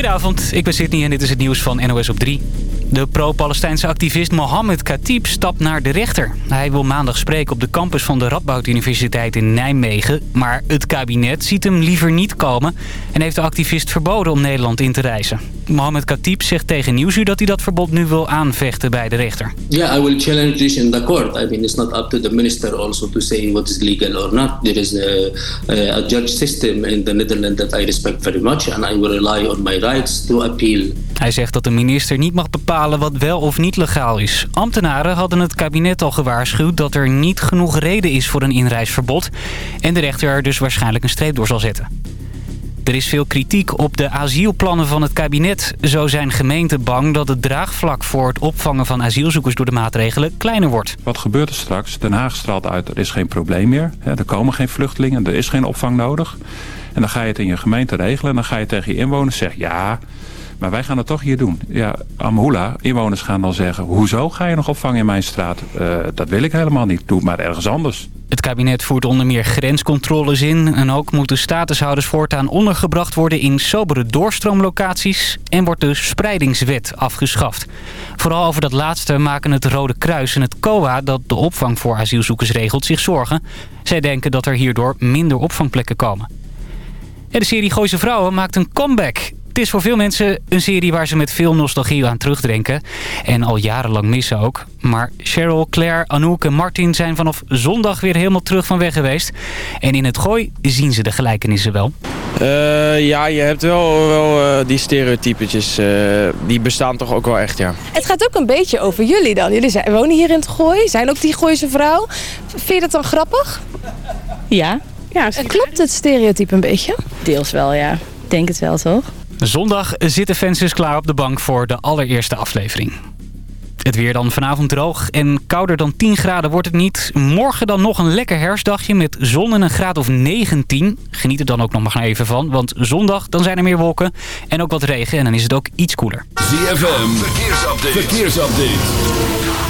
Goedenavond, ik ben Sydney en dit is het nieuws van NOS op 3. De pro-Palestijnse activist Mohammed Khatib stapt naar de rechter. Hij wil maandag spreken op de campus van de Radboud Universiteit in Nijmegen. Maar het kabinet ziet hem liever niet komen en heeft de activist verboden om Nederland in te reizen. Mohammed Khatib zegt tegen Nieuwsuur dat hij dat verbod nu wil aanvechten bij de rechter. Yeah, I will challenge this in the court. I mean, it's not up to the minister also to say what is legal or not. There is a, a judge system in the Netherlands that I respect very much and I will rely on my rights to appeal. Hij zegt dat de minister niet mag bepalen wat wel of niet legaal is. Ambtenaren hadden het kabinet al gewaarschuwd dat er niet genoeg reden is voor een inreisverbod. En de rechter er dus waarschijnlijk een streep door zal zetten. Er is veel kritiek op de asielplannen van het kabinet. Zo zijn gemeenten bang dat het draagvlak voor het opvangen van asielzoekers door de maatregelen kleiner wordt. Wat gebeurt er straks? Den Haag straalt uit, er is geen probleem meer. Er komen geen vluchtelingen, er is geen opvang nodig. En dan ga je het in je gemeente regelen en dan ga je tegen je inwoners zeggen... ja, maar wij gaan het toch hier doen. Ja, Amhula, inwoners gaan dan zeggen... hoezo ga je nog opvangen in mijn straat? Uh, dat wil ik helemaal niet. Doe het maar ergens anders. Het kabinet voert onder meer grenscontroles in... en ook moeten statushouders voortaan ondergebracht worden... in sobere doorstroomlocaties... en wordt de spreidingswet afgeschaft. Vooral over dat laatste maken het Rode Kruis en het COA... dat de opvang voor asielzoekers regelt zich zorgen. Zij denken dat er hierdoor minder opvangplekken komen. En de serie Gooise Vrouwen maakt een comeback. Het is voor veel mensen een serie waar ze met veel nostalgie aan terugdenken. En al jarenlang missen ook. Maar Cheryl, Claire, Anouk en Martin zijn vanaf zondag weer helemaal terug van weg geweest. En in het gooi zien ze de gelijkenissen wel. Uh, ja, je hebt wel, wel uh, die stereotypetjes. Uh, die bestaan toch ook wel echt, ja. Het gaat ook een beetje over jullie dan. Jullie zijn, wonen hier in het gooi, zijn ook die gooise vrouw. Vind je dat dan grappig? Ja. ja Klopt het stereotype een beetje? Deels wel, ja. Ik denk het wel, toch? Zondag zitten fans dus klaar op de bank voor de allereerste aflevering. Het weer dan vanavond droog en kouder dan 10 graden wordt het niet. Morgen dan nog een lekker herfstdagje met zon en een graad of 19. Geniet er dan ook nog maar even van, want zondag dan zijn er meer wolken en ook wat regen en dan is het ook iets koeler. ZFM, verkeersupdate. verkeersupdate.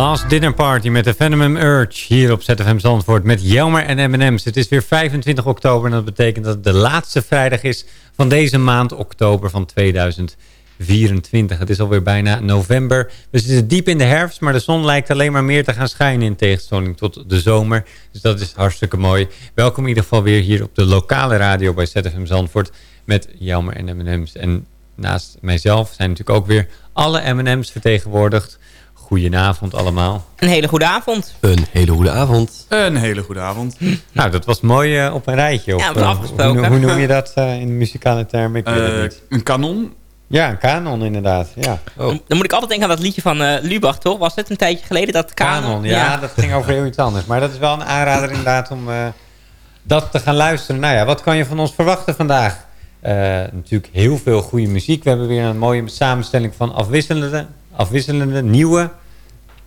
Last Dinner Party met de Venom Urge hier op ZFM Zandvoort met Jelmer en M&M's. Het is weer 25 oktober en dat betekent dat het de laatste vrijdag is van deze maand oktober van 2024. Het is alweer bijna november. We zitten diep in de herfst, maar de zon lijkt alleen maar meer te gaan schijnen in tegenstelling tot de zomer. Dus dat is hartstikke mooi. Welkom in ieder geval weer hier op de lokale radio bij ZFM Zandvoort met Jelmer en M&M's. En naast mijzelf zijn natuurlijk ook weer alle M&M's vertegenwoordigd. Goedenavond allemaal. Een hele goede avond. Een hele goede avond. Een hele goede avond. Nou, dat was mooi uh, op een rijtje. Ja, op, we afgesproken. Hoe, hoe, noem je dat uh, in muzikale termen? Ik weet het niet. een kanon. Ja, een kanon inderdaad. Ja. Oh. Dan moet ik altijd denken aan dat liedje van uh, Lubach, toch? Was het een tijdje geleden? Dat kanon? Kanon, ja, dat ging over heel iets anders. Maar dat is wel een aanrader inderdaad om uh, dat te gaan luisteren. Nou ja, wat kan je van ons verwachten vandaag? Uh, natuurlijk heel veel goede muziek. We hebben weer een mooie samenstelling van afwisselende, afwisselende nieuwe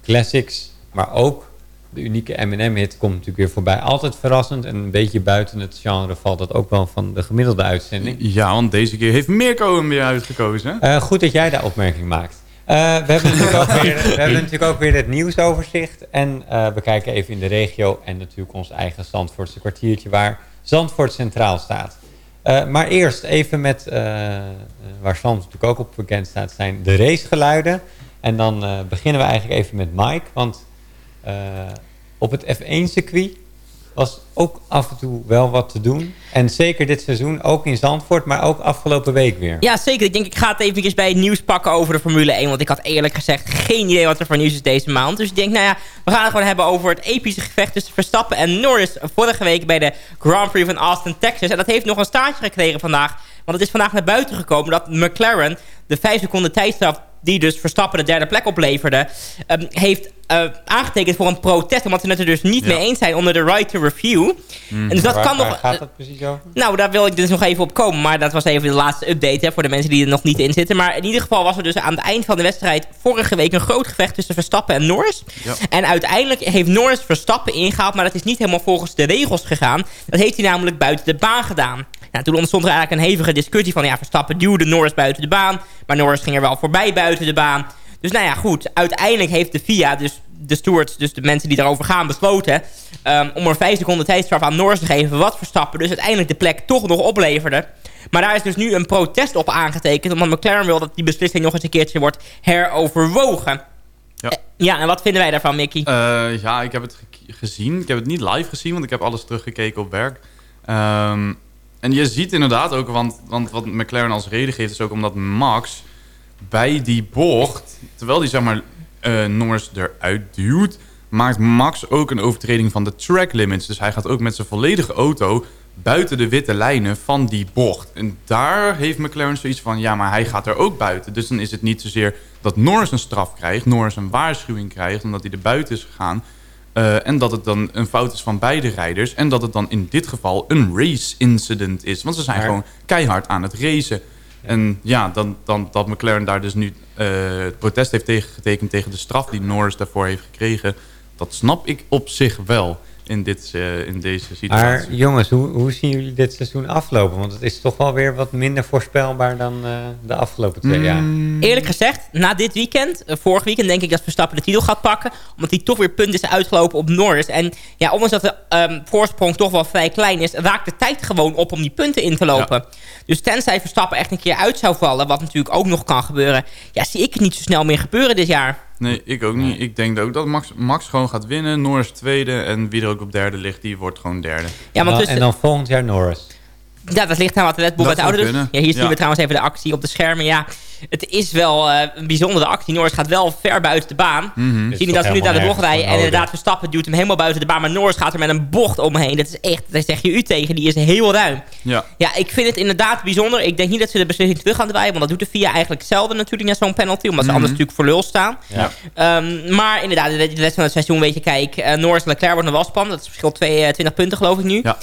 classics. Maar ook de unieke M&M-hit komt natuurlijk weer voorbij. Altijd verrassend en een beetje buiten het genre valt dat ook wel van de gemiddelde uitzending. Ja, want deze keer heeft Mirko hem weer uitgekozen. Uh, goed dat jij daar opmerking maakt. Uh, we, hebben natuurlijk ook weer, we hebben natuurlijk ook weer het nieuwsoverzicht. En uh, we kijken even in de regio en natuurlijk ons eigen Zandvoortse kwartiertje waar Zandvoort centraal staat. Maar eerst even met, waar Sam natuurlijk ook op bekend staat, zijn de racegeluiden. En dan uh, beginnen we eigenlijk even met Mike. Want op het F1-circuit was ook af en toe wel wat te doen. En zeker dit seizoen, ook in Zandvoort, maar ook afgelopen week weer. Ja, zeker. Ik denk, ik ga het even bij het nieuws pakken over de Formule 1. Want ik had eerlijk gezegd geen idee wat er voor nieuws is deze maand. Dus ik denk, nou ja, we gaan het gewoon hebben over het epische gevecht tussen Verstappen en Norris. Vorige week bij de Grand Prix van Austin, Texas. En dat heeft nog een staartje gekregen vandaag. Want het is vandaag naar buiten gekomen dat McLaren de 5 seconden tijdstraf die dus Verstappen de derde plek opleverde, um, heeft uh, aangetekend voor een protest. Omdat ze het er dus niet ja. mee eens zijn onder de right to review. Mm. En dus dat waar, kan waar nog... gaat dat precies over? Nou, daar wil ik dus nog even op komen. Maar dat was even de laatste update hè, voor de mensen die er nog niet in zitten. Maar in ieder geval was er dus aan het eind van de wedstrijd vorige week een groot gevecht tussen Verstappen en Norris. Ja. En uiteindelijk heeft Norris Verstappen ingehaald. Maar dat is niet helemaal volgens de regels gegaan. Dat heeft hij namelijk buiten de baan gedaan. Nou, toen ontstond er eigenlijk een hevige discussie van... ja, Verstappen duwde Norris buiten de baan. Maar Norris ging er wel voorbij buiten de baan. Dus nou ja, goed. Uiteindelijk heeft de FIA, dus de stewards, dus de mensen die daarover gaan, besloten... Um, om er vijf seconden tijdstraf aan Norris te geven... wat Verstappen dus uiteindelijk de plek toch nog opleverde. Maar daar is dus nu een protest op aangetekend... omdat McLaren wil dat die beslissing nog eens een keertje wordt heroverwogen. Ja. Uh, ja, en wat vinden wij daarvan, Mickey? Uh, ja, ik heb het ge gezien. Ik heb het niet live gezien, want ik heb alles teruggekeken op werk. Um, en je ziet inderdaad ook, want, want wat McLaren als reden geeft... is ook omdat Max bij die bocht... terwijl hij zeg maar uh, Norris eruit duwt... maakt Max ook een overtreding van de track limits. Dus hij gaat ook met zijn volledige auto... buiten de witte lijnen van die bocht. En daar heeft McLaren zoiets van... ja, maar hij gaat er ook buiten. Dus dan is het niet zozeer dat Norris een straf krijgt... Norris een waarschuwing krijgt omdat hij er buiten is gegaan... Uh, en dat het dan een fout is van beide rijders. En dat het dan in dit geval een race incident is. Want ze zijn maar... gewoon keihard aan het racen. Ja. En ja, dan, dan, dat McLaren daar dus nu uh, het protest heeft tegengetekend... tegen de straf die Norris daarvoor heeft gekregen... dat snap ik op zich wel in, dit, uh, in deze situatie. Maar jongens, hoe, hoe zien jullie dit seizoen aflopen? Want het is toch wel weer wat minder voorspelbaar dan uh, de afgelopen twee Mm. jaar. Eerlijk gezegd, na dit weekend, uh, vorig weekend denk ik dat Verstappen de titel gaat pakken. Omdat hij toch weer punten is uitgelopen op Norris. En ja, ondanks dat de um, voorsprong toch wel vrij klein is, raakt de tijd gewoon op om die punten in te lopen. Ja. Dus tenzij Verstappen echt een keer uit zou vallen, wat natuurlijk ook nog kan gebeuren, ja, zie ik het niet zo snel meer gebeuren dit jaar. Nee, ik ook niet. Ik denk ook dat Max, Max gewoon gaat winnen. Norris tweede. En wie er ook op derde ligt, die wordt gewoon derde. Ja, maar tussen... En dan volgend jaar Norris. Ja, dat ligt aan wat de Red Bull gaat houden. Dus. Ja, hier zien ja. we trouwens even de actie op de schermen. Ja, het is wel uh, een bijzondere actie. Norris gaat wel ver buiten de baan. Mm -hmm. Zien we dat ze nu naar de bocht rijden. En inderdaad, Verstappen duwt hem helemaal buiten de baan. Maar Norris gaat er met een bocht omheen. Dat is echt, daar zeg je u tegen. Die is heel ruim. Ja. ja, ik vind het inderdaad bijzonder. Ik denk niet dat ze de beslissing terug gaan draaien. Want dat doet de VIA eigenlijk hetzelfde natuurlijk naar zo'n penalty. Omdat ze Mhm. anders natuurlijk voor lul staan. Ja. Um, maar inderdaad, de rest van het seizoen weet je, kijk. Uh, Norris en Leclerc wordt nog wel spannend. Dat verschilt 22 punten geloof ik nu. Ja.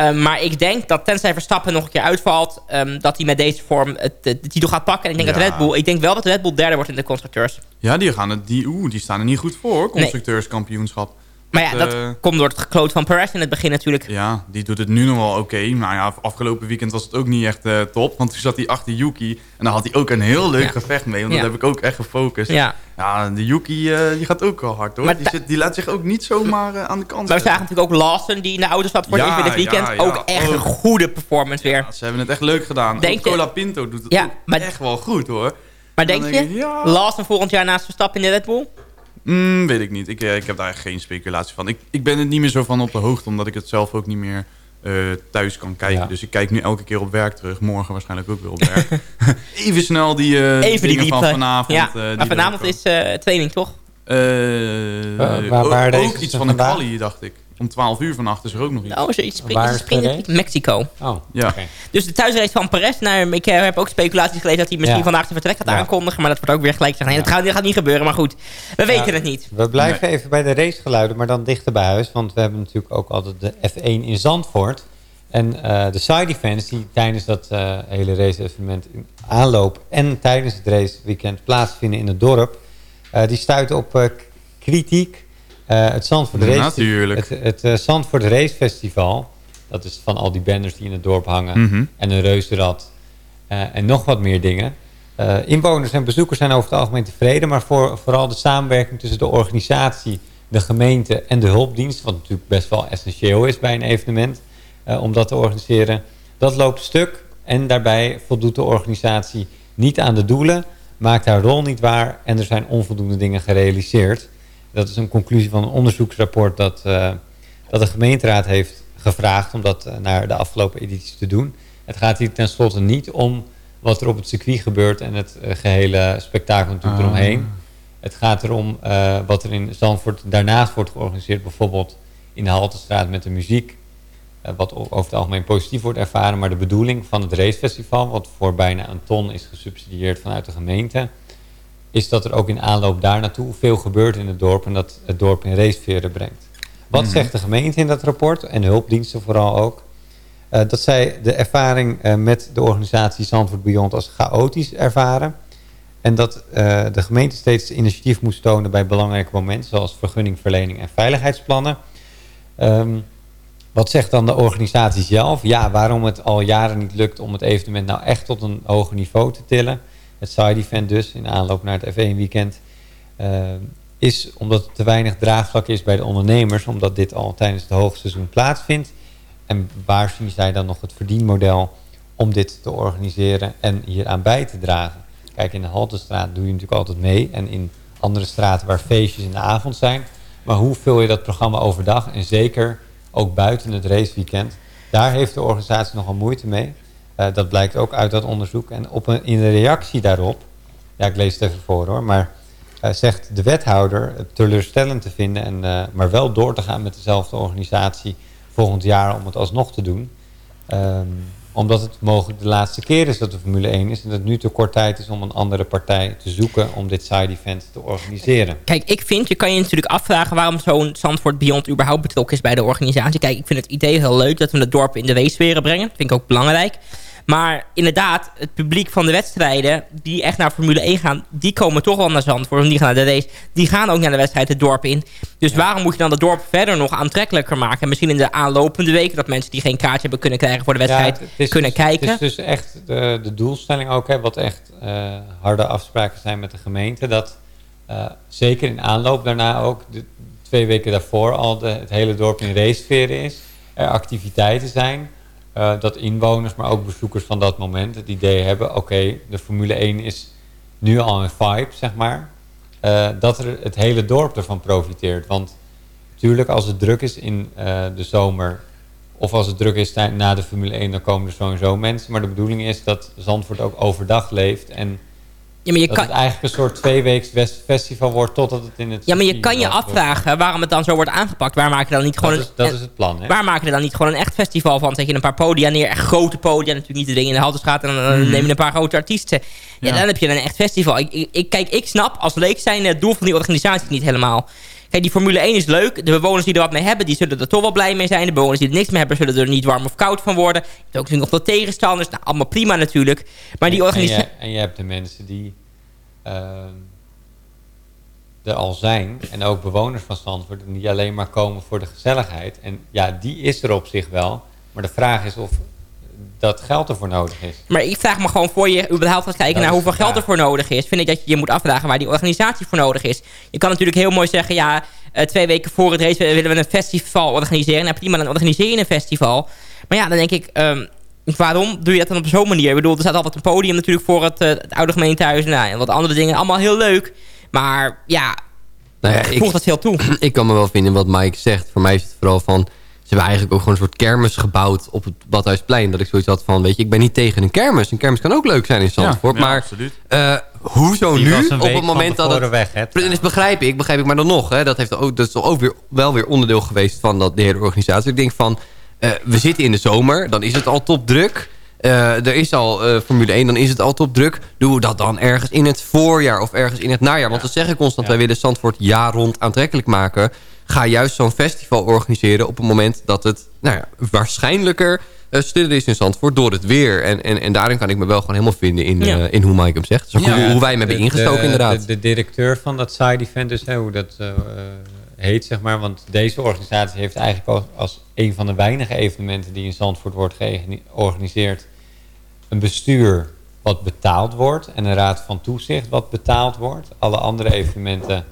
Um, maar ik denk dat tenzij Verstappen nog een keer uitvalt... Um, dat hij met deze vorm het, de titel gaat pakken. En ik denk, Ja. dat Red Bull, ik denk wel dat Red Bull derde wordt in de constructeurs. Ja, die, gaan het, die, oeh, die staan er niet goed voor, constructeurskampioenschap. Maar ja, dat eh, komt door het gekloot van Perez in het begin natuurlijk. Ja, die doet het nu nog wel oké. Maar ja, afgelopen weekend was het ook niet echt eh, top. Want toen zat hij achter Yuki. En dan had hij ook een heel leuk Ja. gevecht mee. Want Ja. dat heb ik ook echt gefocust. Ja. Ja, de Yuki die gaat ook wel hard hoor. Maar Die, zit, die laat zich ook niet zomaar aan de kant Maar we zagen natuurlijk ook Lawson die in de auto zat voor het Ja, dit weekend. Ook echt een goede performance weer. Ze hebben het echt leuk gedaan. Denk Cola Pinto doet het ook maar- echt wel goed hoor. Maar denk denk je, ik, ja. Lawson volgend jaar naast Verstappen in de Red Bull? Mm, weet ik niet. Ik, eh, ik heb daar echt geen speculatie van. Ik, ik ben er niet meer zo van op de hoogte, omdat ik het zelf ook niet meer eh, thuis kan kijken. Ja. Dus ik kijk nu elke keer op werk terug. Morgen waarschijnlijk ook weer op werk. Even snel die, eh Even die van vanavond. Ja, eh, die maar vanavond is eh, training toch? Eh, waar- waar ook- iets van een vandaag? quali, dacht ik. Om 12 uur vannacht is er ook nog iets. Oh, zoiets. Springen? Mexico. Oh, Ja. oké. Dus de thuisrace van Perez. Nou, ik eh, heb ook speculaties gelezen dat hij misschien Ja. vandaag zijn vertrek gaat Ja. aankondigen. Maar dat wordt ook weer gelijk gezegd. Nee, dat, gaat, dat gaat niet gebeuren. Maar goed, we weten het niet. We blijven even bij de racegeluiden, maar dan dichter bij huis. Want we hebben natuurlijk ook altijd de F1 in Zandvoort. En eh, de side events die tijdens dat eh, hele race-evenement in aanloop en tijdens het raceweekend plaatsvinden in het dorp, eh, die stuiten op eh, kritiek. Eh, het Zandvoort Race. Het, het eh, Zandvoort Race Festival, dat is van al die banners die in het dorp hangen Mhm. en een reuzenrad eh, en nog wat meer dingen. Inwoners en bezoekers zijn over het algemeen tevreden, maar voor, vooral de samenwerking tussen de organisatie, de gemeente en de hulpdienst, wat natuurlijk best wel essentieel is bij een evenement, om dat te organiseren, dat loopt stuk. En daarbij voldoet de organisatie niet aan de doelen, maakt haar rol niet waar en er zijn onvoldoende dingen gerealiseerd. Dat is een conclusie van een onderzoeksrapport dat, eh, dat de gemeenteraad heeft gevraagd om dat eh, naar de afgelopen edities te doen. Het gaat hier tenslotte niet om wat er op het circuit gebeurt en het eh, gehele spektakel natuurlijk Ah. eromheen. Het gaat erom wat er in Zandvoort daarnaast wordt georganiseerd. Bijvoorbeeld in de Haltestraat met de muziek. wat over het algemeen positief wordt ervaren. Maar de bedoeling van het racefestival, wat voor bijna een ton is gesubsidieerd vanuit de gemeente. Is dat er ook in aanloop daar naartoe veel gebeurt in het dorp. En dat het dorp in raceveren brengt. Wat Mhm. zegt de gemeente in dat rapport? En de hulpdiensten vooral ook. Eh, dat zij de ervaring eh, met de organisatie Zandvoort Beyond als chaotisch ervaren. En dat eh, de gemeente steeds initiatief moest tonen bij belangrijke momenten, zoals vergunningverlening en veiligheidsplannen. Ehm, wat zegt dan de organisatie zelf? Ja, waarom het al jaren niet lukt om het evenement nou echt tot een hoger niveau te tillen. Het side event dus, in aanloop naar het F1 weekend. ehm, is omdat er te weinig draagvlak is bij de ondernemers, omdat dit al tijdens het hoogseizoen plaatsvindt. En waar zien zij dan nog het verdienmodel om dit te organiseren en hieraan bij te dragen? Kijk, in de Haltestraat doe je natuurlijk altijd mee. En in andere straten waar feestjes in de avond zijn. Maar hoe vul je dat programma overdag? En zeker ook buiten het raceweekend. Daar heeft de organisatie nogal moeite mee. Eh, dat blijkt ook uit dat onderzoek. En op een, in de reactie daarop, ja, ik lees het even voor hoor, maar eh, zegt de wethouder het teleurstellend te vinden, en, eh, maar wel door te gaan met dezelfde organisatie volgend jaar om het alsnog te doen. Ehm, omdat het mogelijk de laatste keer is dat de Formule 1 is en dat het nu te kort tijd is om een andere partij te zoeken om dit side event te organiseren. Kijk, ik vind, je kan je natuurlijk afvragen waarom zo'n Zandvoort Beyond überhaupt betrokken is bij de organisatie. Kijk, ik vind het idee heel leuk dat we het dorp in de racesferen brengen. vind ik ook belangrijk. Maar inderdaad, het publiek van de wedstrijden die echt naar Formule 1 gaan, die komen toch wel naar Zandvoort. En die gaan naar de race. Die gaan ook naar de wedstrijd het dorp in. Dus waarom moet je dan het dorp verder nog aantrekkelijker maken? En misschien in de aanlopende weken dat mensen die geen kaartje hebben kunnen krijgen voor de wedstrijd Ja, het is kunnen dus- kijken. Het is dus echt de, de doelstelling ook, hè, wat echt eh, harde afspraken zijn met de gemeente. Dat eh, zeker in aanloop daarna ook, de twee weken daarvoor al de, het hele dorp in racesferen is. Er activiteiten zijn. Eh, dat inwoners, maar ook bezoekers van dat moment het idee hebben... oké, de Formule 1 is nu al een vibe, zeg maar. eh, dat er het hele dorp ervan profiteert. Want natuurlijk, als het druk is in eh, de zomer... of als het druk is na de Formule 1, dan komen er sowieso mensen. Maar de bedoeling is dat Zandvoort ook overdag leeft... en Ja, maar je dat kan- het eigenlijk een soort tweeweeks festival wordt... totdat het in het Ja, maar je kan je wordt. afvragen waarom het dan zo wordt aangepakt. Waar maken dan niet gewoon Dat is, een, dat is het plan, hè? Waar maken er dan niet gewoon een echt festival van? Zet je een paar podia neer, echt grote podia. Natuurlijk niet de dingen in de Haltestraat. En dan eh, Mhm. neem je een paar grote artiesten. Ja, Ja. dan heb je een echt festival. Ik, ik, ik- kijk, ik snap als leek zijn het doel van die organisatie niet helemaal. Kijk, die Formule 1 is leuk. De bewoners die er wat mee hebben, die zullen er toch wel blij mee zijn. De bewoners die er niks mee hebben, zullen er niet warm of koud van worden. Je hebt ook nog de tegenstanders. Nou, allemaal prima natuurlijk. Maar die organisatie... En je, en je hebt de mensen die... ehm, er al zijn. En ook bewoners van Zandvoort. En die alleen maar komen voor de gezelligheid. En ja, die is er op zich wel. Maar de vraag is of dat geld ervoor nodig is. Maar ik vraag me gewoon voor je überhaupt gaat kijken Dat naar hoeveel geld ervoor nodig is. Vind ik dat je je moet afvragen waar die organisatie voor nodig is. Je kan natuurlijk heel mooi zeggen, ja, eh, twee weken voor het race willen we een festival organiseren. Nou prima, dan organiseer je een festival. Maar ja, dan denk ik, ehm, waarom doe je dat dan op zo'n manier? Ik bedoel, er staat altijd een podium natuurlijk voor het, eh, het oude gemeentehuis. Nou, en wat andere dingen, allemaal heel leuk. Maar ja, Nou ja, voegt dat veel toe. ik kan me wel vinden in wat Mike zegt. Voor mij is het vooral van... Ze hebben eigenlijk ook gewoon een soort kermis gebouwd op het Badhuisplein. Dat ik zoiets had van, weet je, ik ben niet tegen een kermis. Een kermis kan ook leuk zijn in Zandvoort. Ja, ja, maar eh, hoezo Die nu? Op het moment dat het... weg, hè? Dat begrijp ik, begrijp ik. Maar dan nog, hè, dat, heeft ook, dat is toch ook weer, wel weer onderdeel geweest van dat, de hele organisatie. Ik denk van, eh, we zitten in de zomer. Dan is het al topdruk. Eh er is al Formule 1, dan is het al topdruk. Doe dat dan ergens in het voorjaar of ergens in het najaar. Want we zeggen constant, wij willen Zandvoort jaar rond aantrekkelijk maken. Ga juist zo'n festival organiseren op het moment dat het nou ja, waarschijnlijker stiller is in Zandvoort door het weer. En, en, en daarin kan ik me wel gewoon helemaal vinden in, Ja. eh, in hoe Mike hem zegt. Dus ook hoe, hoe wij hem hebben ingestoken de- inderdaad. De, de directeur van dat side event, dus hè, hoe dat eh, heet, zeg maar. Want deze organisatie heeft eigenlijk als, als een van de weinige evenementen die in Zandvoort wordt georganiseerd, een bestuur wat betaald wordt en een raad van toezicht wat betaald wordt. Alle andere evenementen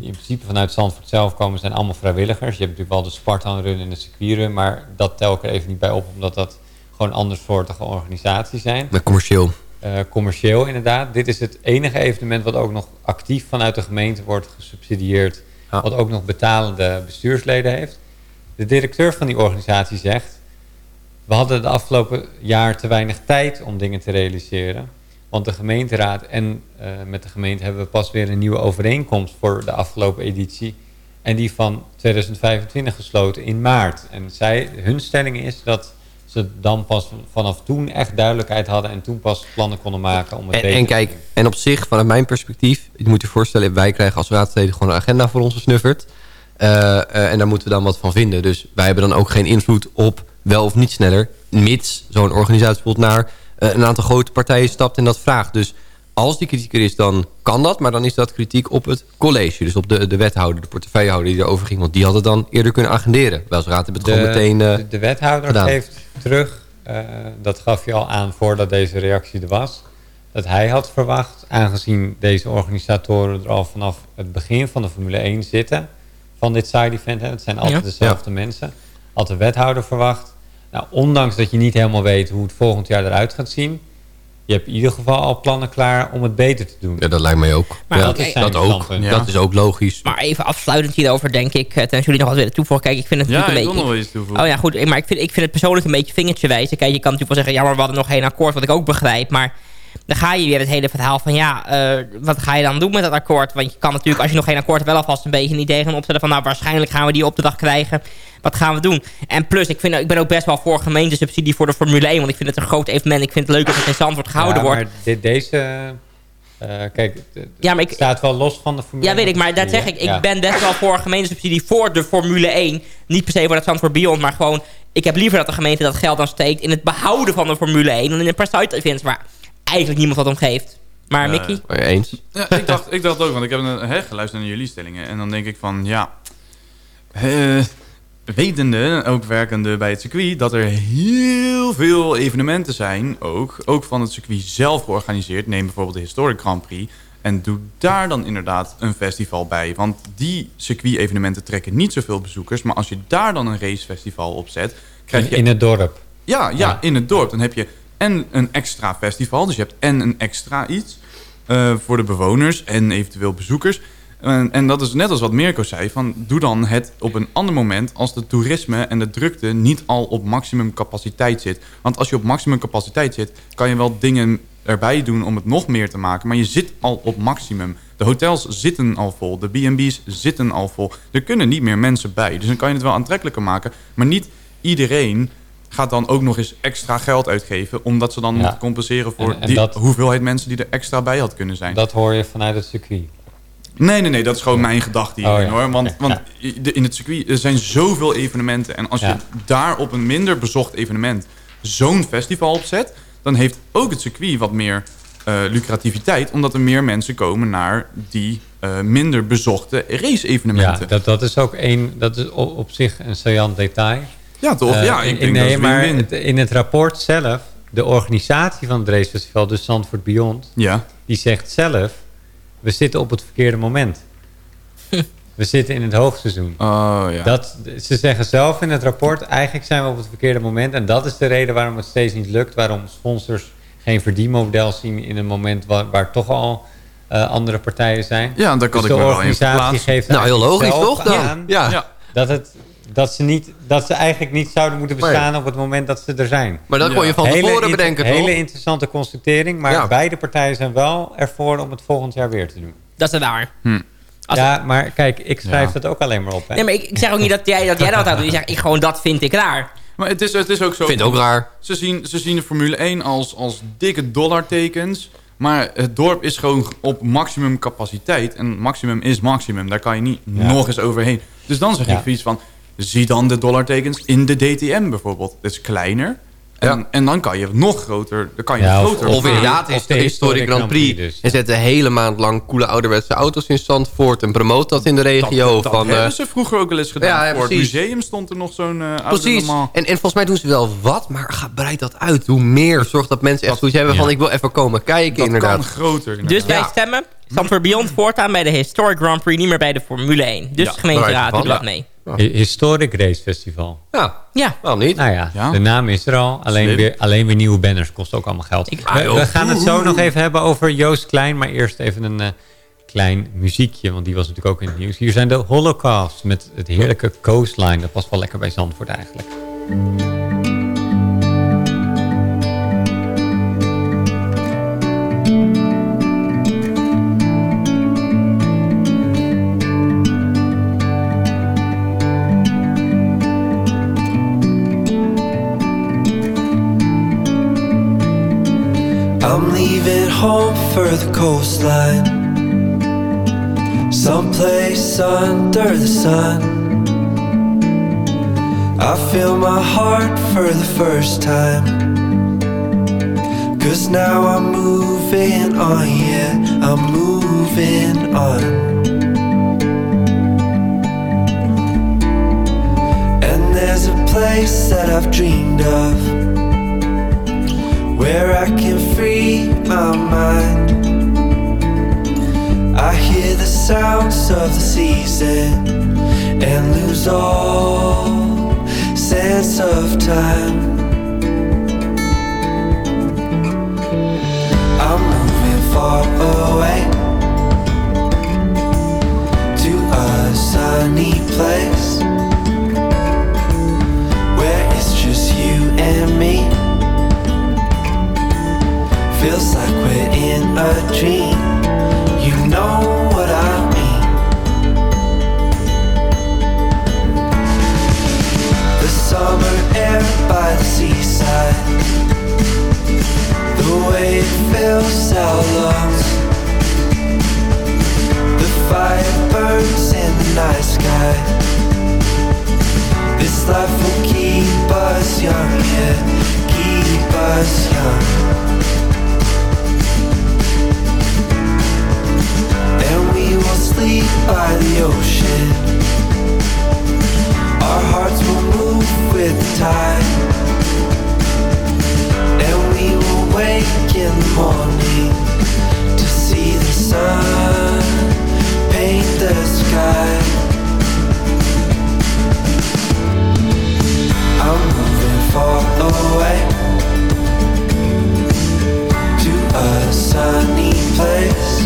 in principe vanuit Zandvoort zelf komen zijn allemaal vrijwilligers. Je hebt natuurlijk wel de Spartan Run en de circuitrun, maar dat tel ik er even niet bij op, omdat dat gewoon andersoortige organisaties zijn. Met commercieel. Eh, commercieel inderdaad. Dit is het enige evenement wat ook nog actief vanuit de gemeente wordt gesubsidieerd. Wat ook nog betalende bestuursleden heeft. De directeur van die organisatie zegt... we hadden het afgelopen jaar te weinig tijd om dingen te realiseren. Want de gemeenteraad en eh, met de gemeente hebben we pas weer een nieuwe overeenkomst voor de afgelopen editie. En die van 2025 gesloten in maart. En zij, hun stelling is dat ze dan pas vanaf toen echt duidelijkheid hadden en toen pas plannen konden maken om het En, beter en kijk, en op zich, vanuit mijn perspectief... je moet je voorstellen, wij krijgen als raadsleden gewoon een agenda voor ons gesnufferd. Eh, eh, en daar moeten we dan wat van vinden. Dus wij hebben dan ook geen invloed op wel of niet sneller... mits zo'n organisatie bijvoorbeeld naar een aantal grote partijen stapt en dat vraagt. Dus als die kritiek er is, dan kan dat. Maar dan is dat kritiek op het college. Dus op de, de wethouder, de portefeuillehouder die erover ging. Want die had het dan eerder kunnen agenderen. Als raad hebben het de, gewoon meteen eh, de, de wethouder gedaan. geeft terug, eh, dat gaf je al aan voordat deze reactie er was, dat hij had verwacht, aangezien deze organisatoren er al vanaf het begin van de Formule 1 zitten, van dit side event, hè, het zijn altijd Ja. dezelfde mensen, had de wethouder verwacht, nou, ondanks dat je niet helemaal weet hoe het volgend jaar eruit gaat zien, je hebt in ieder geval al plannen klaar om het beter te doen. Ja, dat lijkt mij ook. Maar ja, dat, zijn ook. Dat is ook logisch. Maar even afsluitend hierover denk ik, eh, tenzij jullie nog wat willen toevoegen. Kijk, ik vind het Ja, natuurlijk ik een wil beetje... nog wel iets toevoegen. Oh ja, goed. Maar ik vind, ik vind het persoonlijk een beetje vingertje wijzen. Kijk, je kan natuurlijk wel zeggen, ja, maar we hadden nog geen akkoord, wat ik ook begrijp. Maar dan ga je weer het hele verhaal van, ja, eh, wat ga je dan doen met dat akkoord? Want je kan natuurlijk, als je nog geen akkoord hebt, wel alvast een beetje een idee gaan opstellen van, nou, waarschijnlijk gaan we die opdracht krijgen. Wat gaan we doen? En plus, ik, vind, ik ben ook best wel voor gemeentesubsidie voor de Formule 1, want ik vind het een groot evenement. Ik vind het leuk dat het in Zandvoort gehouden Ja, wordt. maar dit- deze, eh, kijk, het Ja, maar ik, staat wel los van de Formule Ja, weet ik, maar dat zeg ik. Ik ben best wel voor gemeentesubsidie voor de Formule 1. Niet per se voor dat Zandvoort Beyond, maar gewoon... Ik heb liever dat de gemeente dat geld dan steekt in het behouden van de Formule 1... dan in een paar side-events waar eigenlijk niemand wat om geeft. Maar Nee. Mickey? Eens. Ja, ik dacht, ik dacht ook, want ik heb een, hè, geluisterd naar jullie stellingen. En dan denk ik van, ja... eh, wetende, ook werkende bij het circuit... dat er heel veel evenementen zijn, ook, ook van het circuit zelf georganiseerd. Neem bijvoorbeeld de Historic Grand Prix. En doe daar dan inderdaad een festival bij. Want die circuit-evenementen trekken niet zoveel bezoekers. Maar als je daar dan een racefestival op zet... krijg je In het dorp. ja, ja, Ja. in het dorp. Dan heb je en een extra festival. Dus je hebt en een extra iets eh, voor de bewoners en eventueel bezoekers. En, en dat is net als wat Mirko zei. Van, doe dan het op een ander moment als de toerisme en de drukte niet al op maximum capaciteit zit. Want als je op maximum capaciteit zit, kan je wel dingen erbij doen om het nog meer te maken. Maar je zit al op maximum. De hotels zitten al vol. De B&B's zitten al vol. Er kunnen niet meer mensen bij. Dus dan kan je het wel aantrekkelijker maken. Maar niet iedereen gaat dan ook nog eens extra geld uitgeven... omdat ze dan Ja. moeten compenseren voor En- en die dat- hoeveelheid mensen die er extra bij had kunnen zijn. Dat hoor je vanuit het circuit. Nee, nee, nee, dat is gewoon mijn gedachte hierin Oh, ja. hoor. Want, want in het circuit er zijn zoveel evenementen. En als je daar op een minder bezocht evenement zo'n festival opzet... dan heeft ook het circuit wat meer eh, lucrativiteit... omdat er meer mensen komen naar die eh, minder bezochte race-evenementen. Ja, dat, dat is ook één, dat is op, op zich een saillant detail. Ja, toch? Eh, Ja, ik denk nee, dat maar het- in het rapport zelf, de organisatie van het racefestival, dus Zandvoort Beyond, Ja. die zegt zelf, we zitten op het verkeerde moment. we zitten in het hoogseizoen. Oh, ja. Dat, ze zeggen zelf in het rapport, eigenlijk zijn we op het verkeerde moment. En dat is de reden waarom het steeds niet lukt. Waarom sponsors geen verdienmodel zien in een moment waar, waar toch al eh, andere partijen zijn. Ja, daar kan dus ik me wel in geeft Nou, heel logisch, toch dan? Ja. Ja. Dat, het, dat, ze niet, dat ze eigenlijk niet zouden moeten bestaan op het moment dat ze er zijn. Maar dat kon je van Hele tevoren bedenken, toch? Hele interessante constatering. Maar Ja. beide partijen zijn wel ervoor om het volgend jaar weer te doen. Dat is waar. Als- ja, maar kijk, ik schrijf Ja. dat ook alleen maar op. Hè? Nee, maar ik, ik zeg ook niet dat jij dat, jij dat doet. Je zegt, ik gewoon dat vind ik raar. Maar het is, het is ook zo... Ik vind het ook raar. Ze zien, ze zien de Formule 1 als, als dikke dollartekens. Maar het dorp is gewoon op maximum capaciteit. En maximum is maximum. Daar kan je niet Ja. nog eens overheen. Dus dan zeg Ja. ik iets van... Zie dan de dollartekens in de DTM bijvoorbeeld. Dat is kleiner. En, Ja. en dan kan je nog groter... Dan kan je Ja, of- groter... Of inderdaad, is de Historic Grand Prix. dus. En zet de hele maand lang coole ouderwetse auto's in Zandvoort. En promoot dat in de dat, regio. dat van, eh, hebben ze vroeger ook wel eens gedaan. Ja, ja, Voor het museum stond er nog zo'n uh, Precies. En, en volgens mij doen ze wel wat, maar ga, breid dat uit. Hoe meer zorgt dat mensen echt zoiets hebben van... ik wil even komen kijken, Dat inderdaad. kan groter. Dus wij Ja. stemmen Zandvoort Beyond voortaan bij de Historic Grand Prix, niet meer bij de Formule 1. Dus Ja, de gemeenteraad doet dat mee. Hi- Historic Race Festival. Ja, Ja. waarom niet? Nou ja, Ja. de naam is er al. Alleen Slim. weer, alleen weer nieuwe banners kost ook allemaal geld. Ik- we, Ah, we gaan het zo nog even hebben over Joost Klein. Maar eerst even een eh, klein muziekje. Want die was natuurlijk ook in het nieuws. Hier zijn de Holocaust met het heerlijke Coastline. Dat past wel lekker bij Zandvoort eigenlijk. Home for the coastline. Someplace under the sun. I feel my heart for the first time. Cause now I'm moving on, yeah, I'm moving on. And there's a place that I've dreamed of where I can free my mind. I hear the sounds of the season and lose all sense of time. I'm moving far away to a sunny place where it's just you and me. Feels like we're in a dream. You know what I mean. The summer air by the seaside. The way it fills our lungs. The fire burns in the night sky. This life will keep us young, yeah, keep us young. by the ocean. Our hearts will move with the tide, and we will wake in the morning to see the sun paint the sky. I'm moving far away to a sunny place.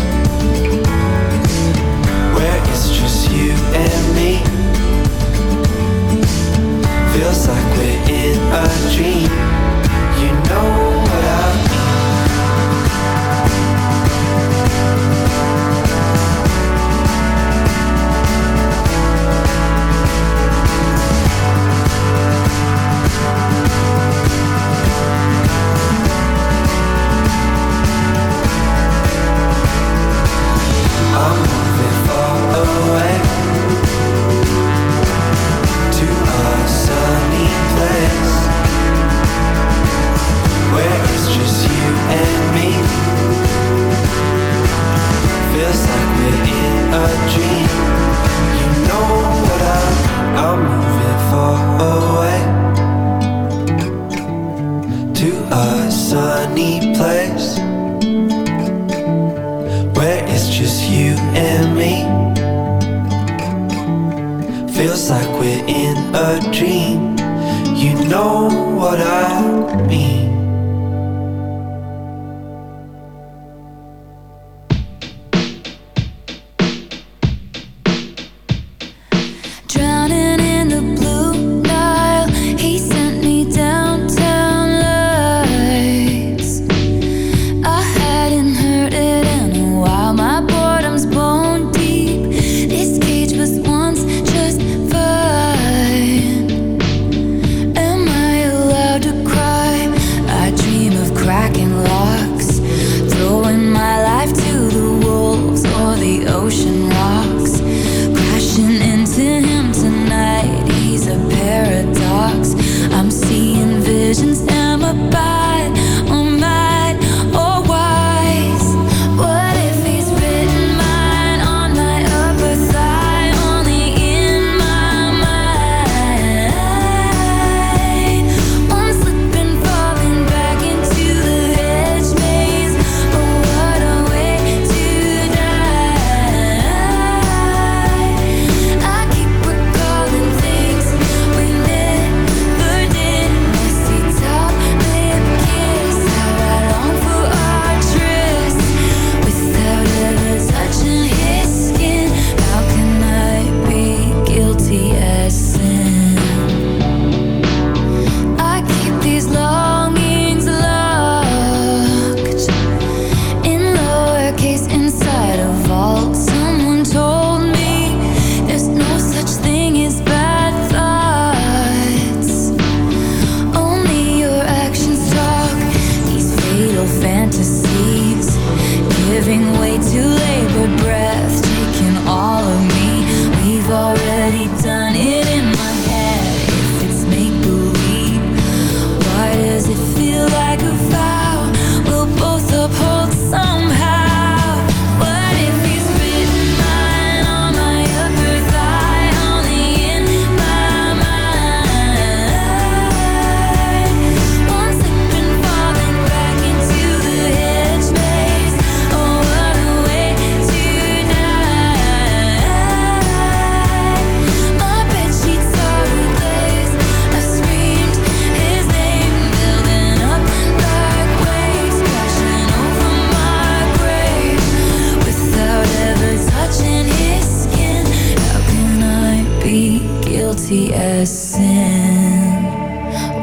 Guilty as sin?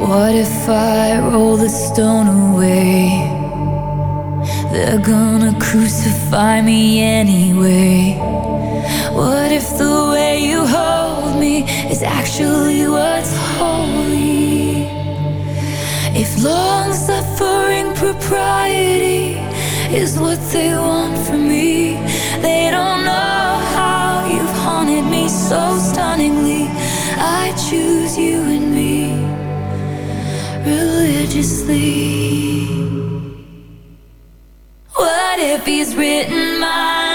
What if I roll the stone away? They're gonna crucify me anyway. What if the way you hold me is actually what's holy? If long suffering propriety is what they want from me, they don't know how you've haunted me so stunningly. I choose you and me religiously. What if he's written my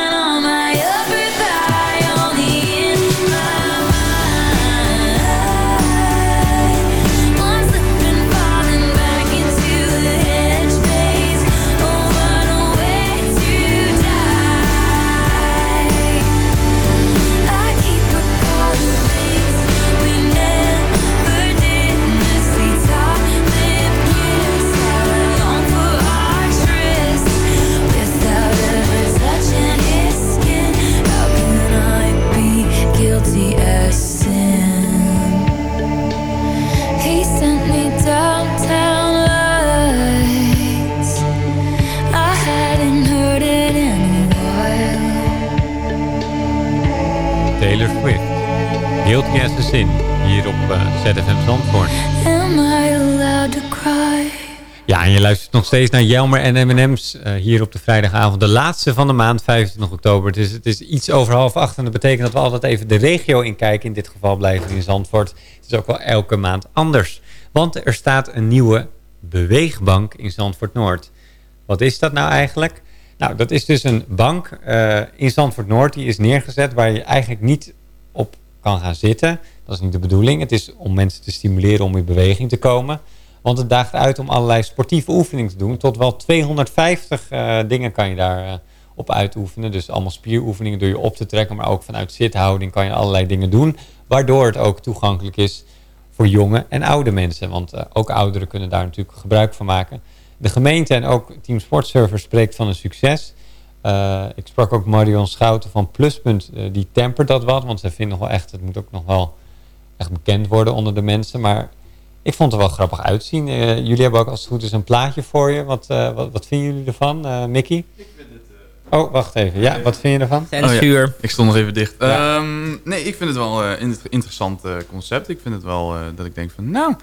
As a Sin. Hier op eh, ZFM Zandvoort. Am I allowed to cry? Ja, en je luistert nog steeds naar Jelmer en M&M's eh, hier op de vrijdagavond. De laatste van de maand, 25 oktober. Het is, het is iets over half acht en dat betekent dat we altijd even de regio inkijken. In dit geval blijven we in Zandvoort. Het is ook wel elke maand anders. Want er staat een nieuwe beweegbank in Zandvoort Noord. Wat is dat nou eigenlijk? Nou, dat is dus een bank eh, in Zandvoort Noord. Die is neergezet waar je eigenlijk niet kan gaan zitten. Dat is niet de bedoeling. Het is om mensen te stimuleren om in beweging te komen. Want het daagt uit om allerlei sportieve oefeningen te doen. Tot wel 250 eh, dingen kan je daar eh, op uitoefenen. Dus allemaal spieroefeningen door je op te trekken. Maar ook vanuit zithouding kan je allerlei dingen doen. Waardoor het ook toegankelijk is voor jonge en oude mensen. Want eh, ook ouderen kunnen daar natuurlijk gebruik van maken. De gemeente en ook Team Sportservice spreekt van een succes. Eh, ik sprak ook Marion Schouten van Pluspunt. eh, die tempert dat wat. Want zij vinden nog wel echt, het moet ook nog wel echt bekend worden onder de mensen. Maar ik vond het er wel grappig uitzien. Eh, jullie hebben ook als het goed is een plaatje voor je. Wat, eh, wat, wat vinden jullie ervan, eh Mickey? Ik vind het... Oh, wacht even. Ja, wat vind je ervan? Oh ja, Ik stond nog even dicht. Ehm, nee, ik vind het wel een in- interessant eh, concept. Ik vind het wel eh, dat ik denk van... Nou,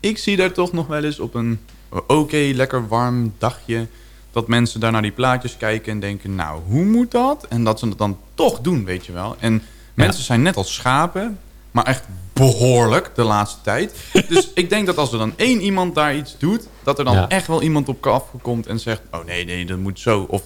ik zie daar toch nog wel eens op een oké, lekker warm dagje... dat mensen daar naar die plaatjes kijken en denken... Nou, hoe moet dat? En dat ze het dan toch doen, weet je wel. En mensen zijn net als schapen... maar echt behoorlijk de laatste tijd. Dus ik denk dat als er dan één iemand daar iets doet... dat er dan Ja. echt wel iemand op afkomt en zegt... oh nee, nee, dat moet zo. Of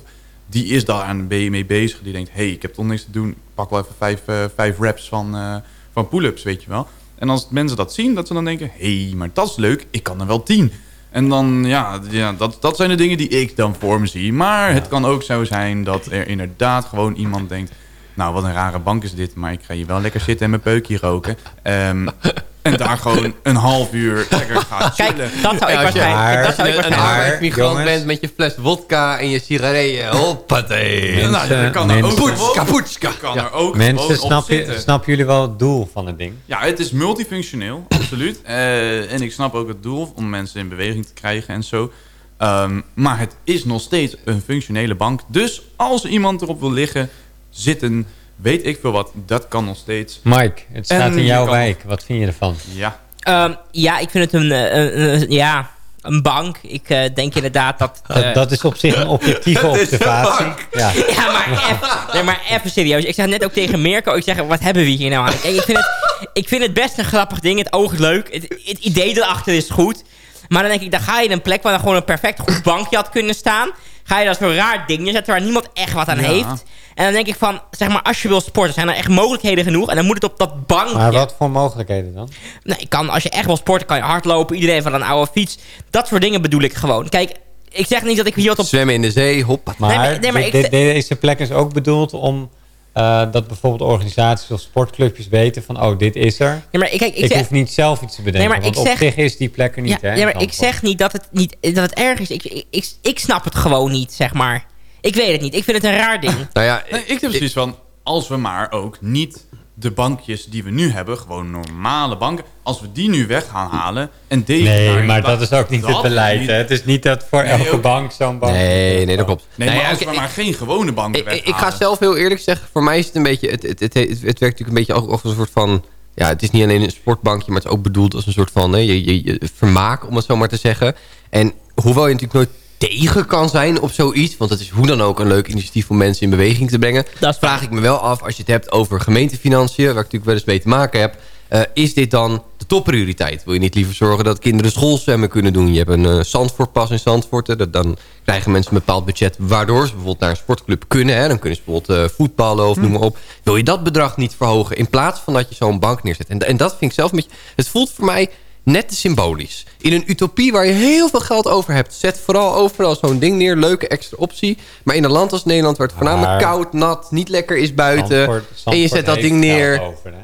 die is daar aan mee bezig. Die denkt, hey, ik heb toch niks te doen. Ik pak wel even vijf, eh, vijf reps van, eh, van pull-ups, weet je wel. En als mensen dat zien, dat ze dan denken... hé, hey, maar dat is leuk, ik kan er wel tien. En dan, ja, ja dat, dat zijn de dingen die ik dan voor me zie. Maar het kan ook zo zijn dat er inderdaad gewoon iemand denkt... nou, wat een rare bank is dit, maar ik ga hier wel lekker zitten en mijn peukje roken. Ehm, en daar gewoon een half uur lekker gaan chillen. Kijk, dat zou ik als je- waarschijnlijk... dat Als zou je ik een waarschijnlijk- arbeidsmigrant jongens. bent met je fles wodka en je sigaretten. Hoppatee. nou, dat kan er ook mensen- Poetska, poetska. kan er ook Mensen, gewoon op snap je, zitten. snappen jullie wel het doel van het ding? Ja, het is multifunctioneel, absoluut. Eh, en ik snap ook het doel om mensen in beweging te krijgen en zo. Ehm, maar het is nog steeds een functionele bank. Dus als iemand erop wil liggen, zitten, weet ik veel wat, dat kan nog steeds. Mike, het staat En in jouw wijk. Wat vind je ervan? Ja. Ehm, ja, ik vind het een, eh, een, een- ja, een bank. Ik eh, denk inderdaad dat... Dat, dat is op zich een objectieve observatie. Ja. Ja, maar even, nee, maar even serieus. Ik zeg net ook tegen Mirko, ik zeg, wat hebben we hier nou aan? Kijk, ik vind het, ik vind het best een grappig ding. Het oog is leuk. Het, het idee erachter is goed. Maar dan denk ik, dan ga je in een plek waar dan gewoon een perfect goed bankje had kunnen staan. Ga je daar zo'n raar ding neerzetten waar niemand echt wat aan Ja. heeft. En dan denk ik van, zeg maar, als je wil sporten, zijn er echt mogelijkheden genoeg. En dan moet het op dat bankje. Maar wat voor mogelijkheden dan? Nee, kan, als je echt wil sporten, kan je hardlopen. Iedereen van een oude fiets. Dat soort dingen bedoel ik gewoon. Kijk, ik zeg niet dat ik hier wat op... Zwemmen in de zee, hoppa. Maar, Nee, maar- nee, maar ik- deze plek is ook bedoeld om eh, dat bijvoorbeeld organisaties of sportclubjes weten van, oh, dit is er. Ja, maar ik- kijk, ik ik zeg- hoef niet zelf iets te bedenken, Nee, maar want ik op zeg- zich is die plek er niet. ja, hè, ja, maar ik zeg niet dat het, niet, dat het erg is. Ik, ik, ik, ik snap het gewoon niet, zeg maar. Ik weet het niet. Ik vind het een raar ding. Nou ja, Nee, ik heb zoiets van, als we maar ook niet de bankjes die we nu hebben, gewoon normale banken, als we die nu weg gaan halen en deze... Nee, maar dat is ook niet het beleid. niet. hè. Het is niet dat voor Nee, elke ook- bank zo'n bank... Nee, nee, dat klopt. Nee, Nou maar ja, als we maar geen gewone banken Ik, ik weghalen. ga zelf heel eerlijk zeggen, voor mij is het een beetje... Het, het, het, het, het werkt natuurlijk een beetje ook als een soort van... Ja, het is niet alleen een sportbankje, maar het is ook bedoeld als een soort van hè, je, je, je vermaak, om het zo maar te zeggen. En hoewel je natuurlijk nooit tegen kan zijn op zoiets... want het is hoe dan ook een leuk initiatief om mensen in beweging te brengen... vraag ik me wel af, als je het hebt over gemeentefinanciën... waar ik natuurlijk wel eens mee te maken heb... eh, is dit dan de topprioriteit? Wil je niet liever zorgen dat kinderen schoolzwemmen kunnen doen? Je hebt een eh Zandvoortpas in Zandvoort. hè, dat- dan krijgen mensen een bepaald budget... waardoor ze bijvoorbeeld naar een sportclub kunnen. Hè? Dan kunnen ze bijvoorbeeld eh, voetballen of noem maar op. Wil je dat bedrag niet verhogen... in plaats van dat je zo'n bank neerzet? En, en dat vind ik zelf een beetje... Het voelt voor mij net te symbolisch. In een utopie waar je heel veel geld over hebt... zet vooral overal zo'n ding neer. Leuke extra optie. Maar in een land als Nederland... waar het voornamelijk Maar- koud, nat, niet lekker is buiten... Zandvoort- en je zet dat ding neer... geld over, hè.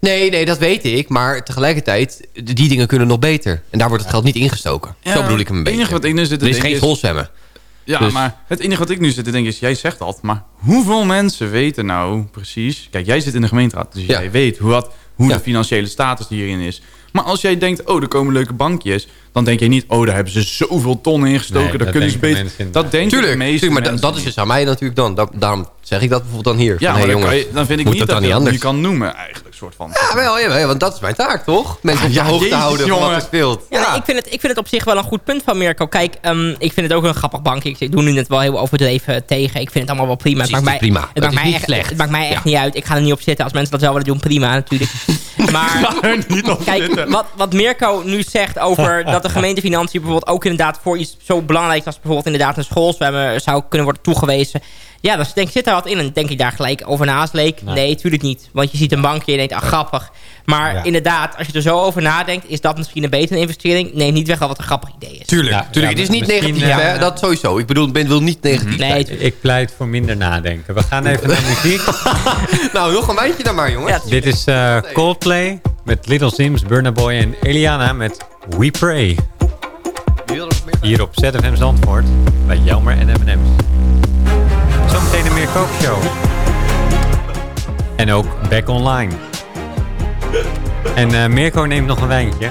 Nee, nee, dat weet ik. Maar tegelijkertijd, die dingen kunnen nog beter. En daar wordt het geld niet ingestoken. Ja, Zo bedoel ik hem een het beetje. enige wat ik nu zit te er is denken geen schoolzwemmen. Ja, Dus- maar het enige wat ik nu zit te denken is, jij zegt dat, maar hoeveel mensen weten nou precies... Kijk, jij zit in de gemeenteraad, dus Ja. jij weet hoe, wat, hoe Ja. de financiële status hierin is. Maar als jij denkt, oh, er komen leuke bankjes... dan denk je niet, oh, daar hebben ze zoveel ton in gestoken. Nee, daar dat kunnen ze beter... Dat denken Tuurlijk, de meeste tuurlijk, maar dat is dus aan mij natuurlijk dan. Da- daarom zeg ik dat bijvoorbeeld dan hier. Ja, Van, maar hey, dan, kan jongens, je, dan vind ik niet dat dat, dan je niet dat anders? je kan noemen, eigenlijk, soort van. Ja, wel, ja, want dat is mijn taak, toch? Mensen op de Ja, hoogte jezus, houden van wat er speelt. Ja, nee, ik, vind het, ik vind het op zich wel een goed punt van Mirko. Kijk, ehm, ik vind het ook een grappig bankje. Ik, ik doe nu net wel heel overdreven tegen. Ik vind het allemaal wel prima. Precies, het maakt mij, prima. Het, Het maakt is mij niet echt, slecht. het maakt mij echt niet uit. Ik ga er niet op zitten. Als mensen dat wel willen doen, prima natuurlijk. Maar kijk, wat, wat Mirko nu zegt over dat de gemeentefinanciën bijvoorbeeld ook inderdaad voor iets zo belangrijks als bijvoorbeeld inderdaad een schoolzwemmen zou kunnen worden toegewezen. Ja, dan denk, zit daar wat in. En denk ik daar gelijk over naast leek. Nee. Nee, tuurlijk niet. Want je ziet een bankje en je denkt, ah, grappig. Maar Ja. inderdaad, als je er zo over nadenkt, is dat misschien een betere investering. Nee, niet weg al wat een grappig idee is. Tuurlijk, Ja, tuurlijk. ja, het is niet negatief, ja. hè? Dat sowieso. Ik bedoel, ben wil niet negatief Nee, zijn. Ik pleit voor minder nadenken. We gaan even naar muziek. Nou, nog een wijntje dan maar, jongens. Ja, Dit is eh, Coldplay met Little Sims, Burna Boy en Eliana met We Pray. Hier op ZFM Zandvoort bij Jelmer en M&M's. Zometeen een meer kookshow. En ook Back Online. En eh, Mirko neemt nog een wijntje.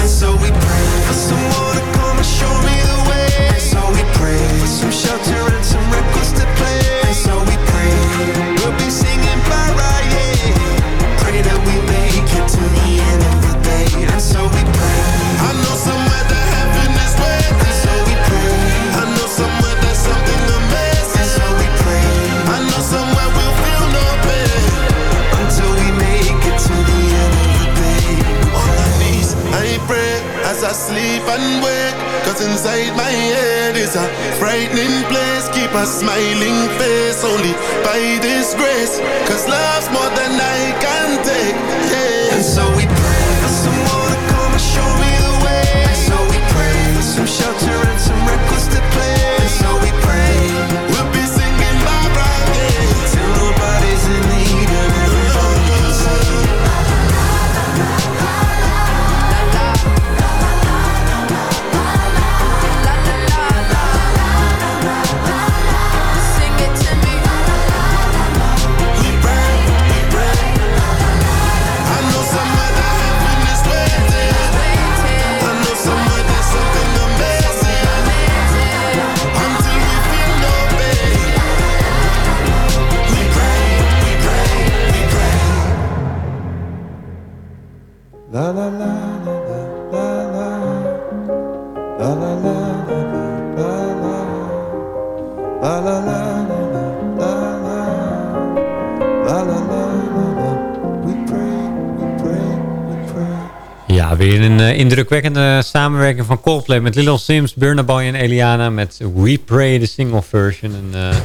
Indrukwekkende samenwerking van Coldplay met Little Sims, Burna Boy en Eliana met We Pray, de single version. Een, eh,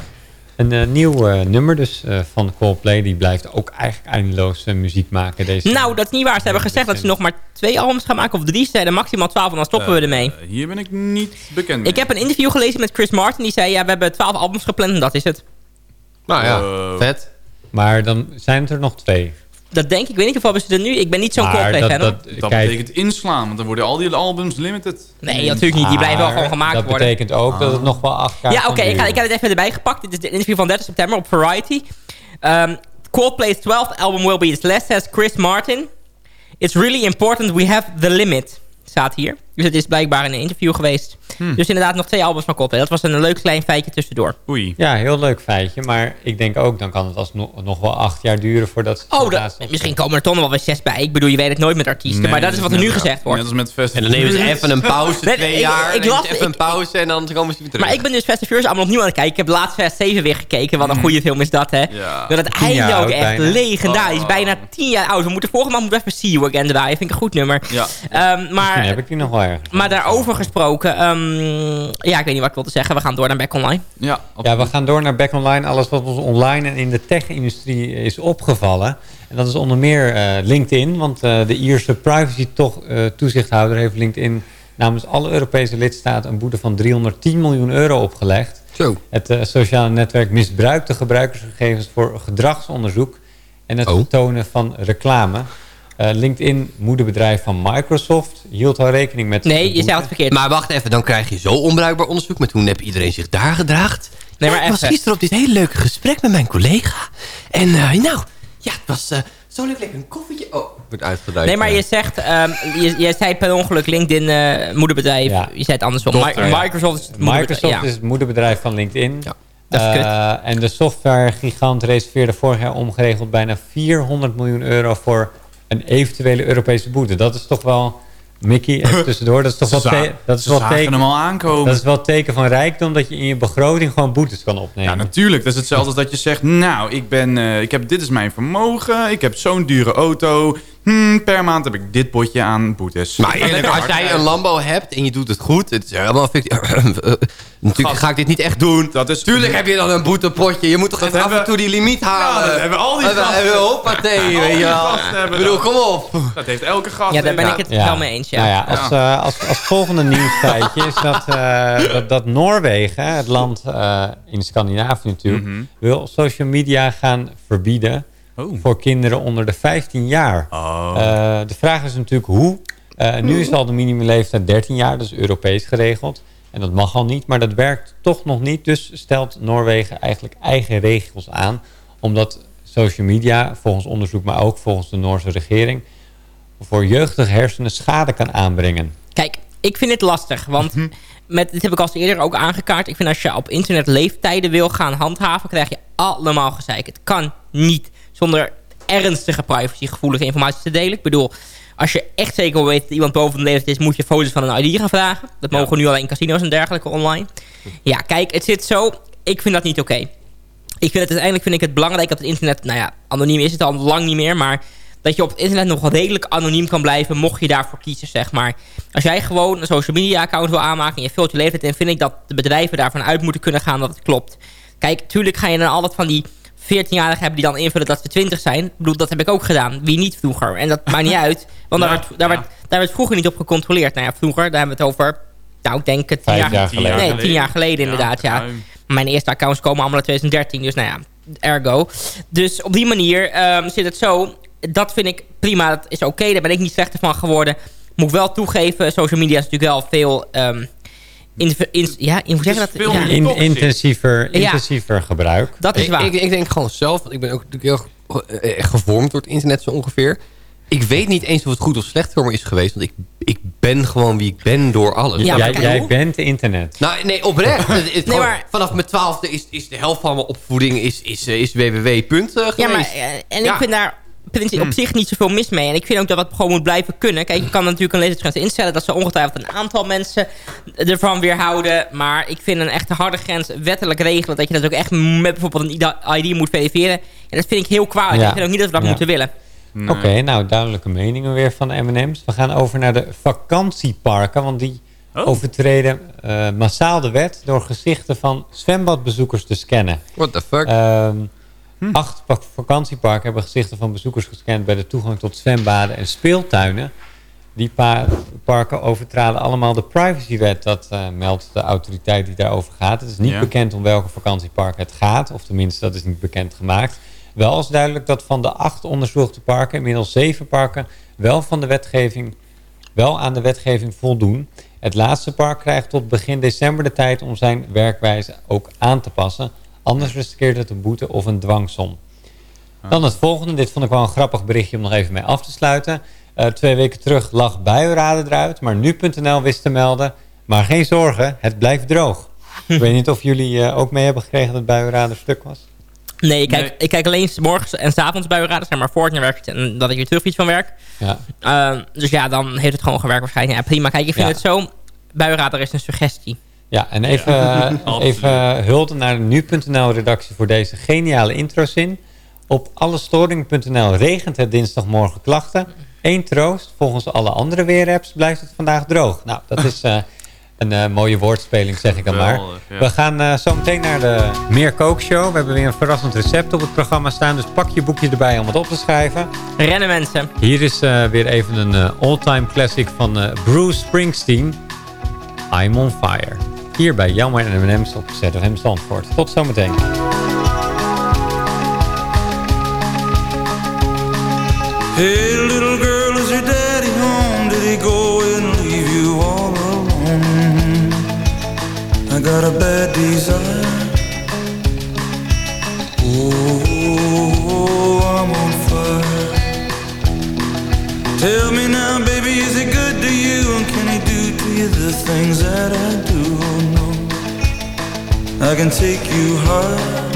een eh, nieuw eh, nummer dus eh, van Coldplay. Die blijft ook eigenlijk eindeloos muziek maken. Deze Nou, dat is niet waar. Ze hebben gezegd dat ze nog maar twee albums gaan maken. Of drie. Ze zeiden maximaal twaalf en dan stoppen we ermee. Hier ben ik niet bekend mee. Ik heb een interview gelezen met Chris Martin. Die zei, ja, we hebben twaalf albums gepland en dat is het. Nou ja, vet. Maar dan zijn het er nog twee. Dat denk ik. Ik weet niet hoeveel hebben ze er nu. Ik ben niet zo'n Coldplay dat- fan. dat- Dat betekent inslaan, want dan worden al die albums limited. Nee, natuurlijk niet. Die blijven wel gewoon gemaakt dat worden. betekent ook dat het nog wel acht jaar Ja, oké. ik, heb het even erbij gepakt. Dit is de interview van 30 september op Variety. Um, Coldplay's 12th album will be its last, says Chris Martin. It's really important we have the limit. Staat hier. Dus het is blijkbaar in een interview geweest. Hmm. Dus inderdaad nog twee albums van Coldplay. Dat was een leuk klein feitje tussendoor. Oei. Ja, heel leuk feitje. Maar ik denk ook, dan kan het alsnog nog wel acht jaar duren voordat... ze Oh, dat, misschien komen er toch nog wel weer zes bij. Ik bedoel, je weet het nooit met artiesten. Nee, maar dat is wat er nu gezegd wordt. Net als met Fast En dan nemen ze even een pauze, Nee, twee ik- jaar. ik las- ze even een pauze en dan komen ze weer terug. Maar ik ben dus Fast and Furious allemaal opnieuw aan het kijken. Ik heb laatst Fast 7 weer gekeken. Wat een goede film is dat, hè? Ja. Dat het einde ook echt bijna. legendarisch. Oh. Bijna tien jaar oud. We moeten volgende maand even See You Again draaien. Vind ik een goed nummer. Ja. Ehm, Misschien maar, heb ik die nog wel maar daarover gesproken. ehm, ja, ik weet niet wat ik wilde zeggen. We gaan door naar Back Online. Ja, Ja, we gaan door naar Back Online. Alles wat ons online en in de tech-industrie is opgevallen. En dat is onder meer eh, LinkedIn. Want eh, de Ierse privacy-toezichthouder heeft LinkedIn namens alle Europese lidstaten een boete van 310 miljoen euro opgelegd. Zo. Het eh, sociale netwerk misbruikt de gebruikersgegevens voor gedragsonderzoek en het Oh. vertonen van reclame. Eh, LinkedIn, moederbedrijf van Microsoft, hield al rekening met... Nee, je zei het verkeerd. Maar wacht even, dan krijg je zo onbruikbaar onderzoek. Maar toen heb iedereen zich daar gedraagd. Nee, maar Ja, ik was gisteren op dit hele leuke gesprek met mijn collega. En eh, nou, ja, het was eh, zo leuk lekker een koffietje. Oh, wordt uitgeduid. Nee, maar je zegt... ehm, je, je zei per ongeluk LinkedIn eh, moederbedrijf. Ja. Je zei het andersom. Dochter, Mi-. Microsoft is het moederbedrijf. Microsoft ja. is het moederbedrijf van LinkedIn. Ja, dat is Eh, en de softwaregigant reserveerde vorig jaar omgeregeld bijna 400 miljoen euro voor een eventuele Europese boete. Dat is toch wel, Mickey, even tussendoor, dat is toch wel, dat is wel teken, hem al aankomen. dat is wel teken van rijkdom dat je in je begroting gewoon boetes kan opnemen. Ja, natuurlijk. Dat is hetzelfde als dat je zegt... Nou, ik ben, eh, ik heb, dit is mijn vermogen. Ik heb zo'n dure auto. Hmm, per maand heb ik dit potje aan boetes. Maar eerlijk, als jij een Lambo hebt en je doet het goed, het is helemaal 50. Natuurlijk ga ik dit niet echt doen. Dat is, Tuurlijk heb je dan een boetepotje. Je moet toch even af en toe die limiet halen. Ja, dat hebben al die En we- gasten. en we- Hoppatee, hebben Ik bedoel, kom op. Dat heeft elke gast. Ja, daar ben ik het wel mee eens, ja. Nou ja, als, eh, als, als volgende nieuwsfeitje is dat, eh, dat, dat Noorwegen, het land eh, in Scandinavië natuurlijk, Mhm. wil social media gaan verbieden Oh. voor kinderen onder de 15 jaar. Eh, de vraag is natuurlijk hoe. Eh, nu is al de minimumleeftijd 13 jaar, dat is Europees geregeld. En dat mag al niet, maar dat werkt toch nog niet. Dus stelt Noorwegen eigenlijk eigen regels aan. Omdat social media, volgens onderzoek, maar ook volgens de Noorse regering... voor jeugdige hersenen schade kan aanbrengen. Kijk, ik vind het lastig, want Mhm. met, dit heb ik al eerder ook aangekaart. Ik vind als je op internet leeftijden wil gaan handhaven, krijg je allemaal gezeik. Het kan niet zonder ernstige privacygevoelige informatie te delen. Ik bedoel, als je echt zeker wil weten dat iemand boven de leeftijd is, moet je foto's van een ID gaan vragen. Dat mogen nu alleen in casino's en dergelijke online. Ja, kijk, het zit zo. Ik vind dat niet oké. Ik vind het uiteindelijk vind ik het belangrijk dat het internet, nou ja, anoniem is het al lang niet meer, maar dat je op het internet nog wel redelijk anoniem kan blijven, mocht je daarvoor kiezen, zeg maar. Als jij gewoon een social media account wil aanmaken en je vult je leeftijd in, vind ik dat de bedrijven daarvan uit moeten kunnen gaan dat het klopt. Kijk, tuurlijk ga je dan altijd van die 14-jarigen hebben die dan invullen dat ze 20 zijn. Ik bedoel, dat heb ik ook gedaan. Wie niet vroeger. En dat maakt niet uit. Want daar, werd, daar, werd, daar werd vroeger niet op gecontroleerd. Nou ja, vroeger, daar hebben we het over... Nou, ik denk het tien jaar, jaar geleden. Nee, tien jaar geleden inderdaad, ja. Mijn eerste accounts komen allemaal uit 2013. Dus nou ja, ergo. Dus op die manier ehm, zit het zo. Dat vind ik prima. Dat is oké. Daar ben ik niet slechter van geworden. Moet ik wel toegeven. Social media is natuurlijk wel veel... ehm in, in, ja, in, hoe zeg je dat? veel Ja. In, intensiever, Ja. intensiever gebruik. Dat is Ik, waar. ik, ik denk gewoon zelf, want ik ben ook natuurlijk heel eh, gevormd door het internet zo ongeveer. Ik weet niet eens of het goed of slecht voor me is geweest. Want ik, ik ben gewoon wie ik ben door alles. Ja, jij, kijk, bent internet. Nou, nee, oprecht. Het- het gewoon- maar- Vanaf mijn twaalfde is, is de helft van mijn opvoeding is, is, eh, is www. Punt, eh, Ja, maar eh, en ik Ja. vind daar prin- op zich niet zoveel mis mee. En ik vind ook dat dat gewoon moet blijven kunnen. Kijk, je kan natuurlijk een leeftijdsgrens instellen. Dat ze ongetwijfeld een aantal mensen ervan weerhouden. Maar ik vind een echte harde grens wettelijk regelen. Dat je dat ook echt met bijvoorbeeld een ID moet verifiëren. En dat vind ik heel. Ja. Ik vind ook niet dat we dat Ja. moeten willen. Nee. Oké, nou duidelijke meningen weer van de M&M's. We gaan over naar de vakantieparken, want die Oh. overtreden eh, massaal de wet door gezichten van zwembadbezoekers te scannen. What the fuck? Ehm, Hm. Acht pa- vakantieparken hebben gezichten van bezoekers gescand bij de toegang tot zwembaden en speeltuinen. Die pa- parken overtraden allemaal de privacywet. Dat eh, meldt de autoriteit die daarover gaat. Het is niet Ja. bekend om welke vakantiepark het gaat. Of tenminste, dat is niet bekend gemaakt. Wel is duidelijk dat van de acht onderzochte parken... inmiddels zeven parken wel, van de wetgeving, wel aan de wetgeving voldoen. Het laatste park krijgt tot begin december de tijd... om zijn werkwijze ook aan te passen. Anders riskeert het een boete of een dwangsom. Dan het volgende. Dit vond ik wel een grappig berichtje om nog even mee af te sluiten. Eh, twee weken terug lag buienraden eruit. Maar nu.nl wist te melden. Maar geen zorgen, het blijft droog. ik weet niet of jullie eh, ook mee hebben gekregen dat buienraden stuk was. Nee, ik kijk, Nee. ik kijk alleen 's morgens en 's avonds buienraden. Zeg maar voor ik naar en dat ik weer terugfiets van werk. Ja. Ehm, dus ja, dan heeft het gewoon gewerkt waarschijnlijk. Ja, prima. Kijk, ik vind Ja. het zo... Buienrader is een suggestie. Ja, en even, eh, even hulde naar de nu.nl-redactie voor deze geniale introzin. Op allestoring.nl regent het dinsdagmorgen klachten. Eén troost, volgens alle andere weerapps blijft het vandaag droog. Nou, dat is eh, een eh, mooie woordspeling, zeg ik dan maar. Ja. We gaan eh, zo meteen naar de Meer Kookshow. We hebben weer een verrassend recept op het programma staan. Dus pak je boekje erbij om het op te schrijven. Rennen mensen. Hier is eh, weer even een eh, all-time classic van eh, Bruce Springsteen. I'm on fire. Hier bij Jammer en M&M's op ZFM Zandvoort. Tot zometeen. Hey, little girl, is your daddy home? Did he go and leave you all alone? I got a bad desire. Oh, I'm on fire. Tell me now, baby, is he good to you? And can he do to you the things that I do? I can take you high.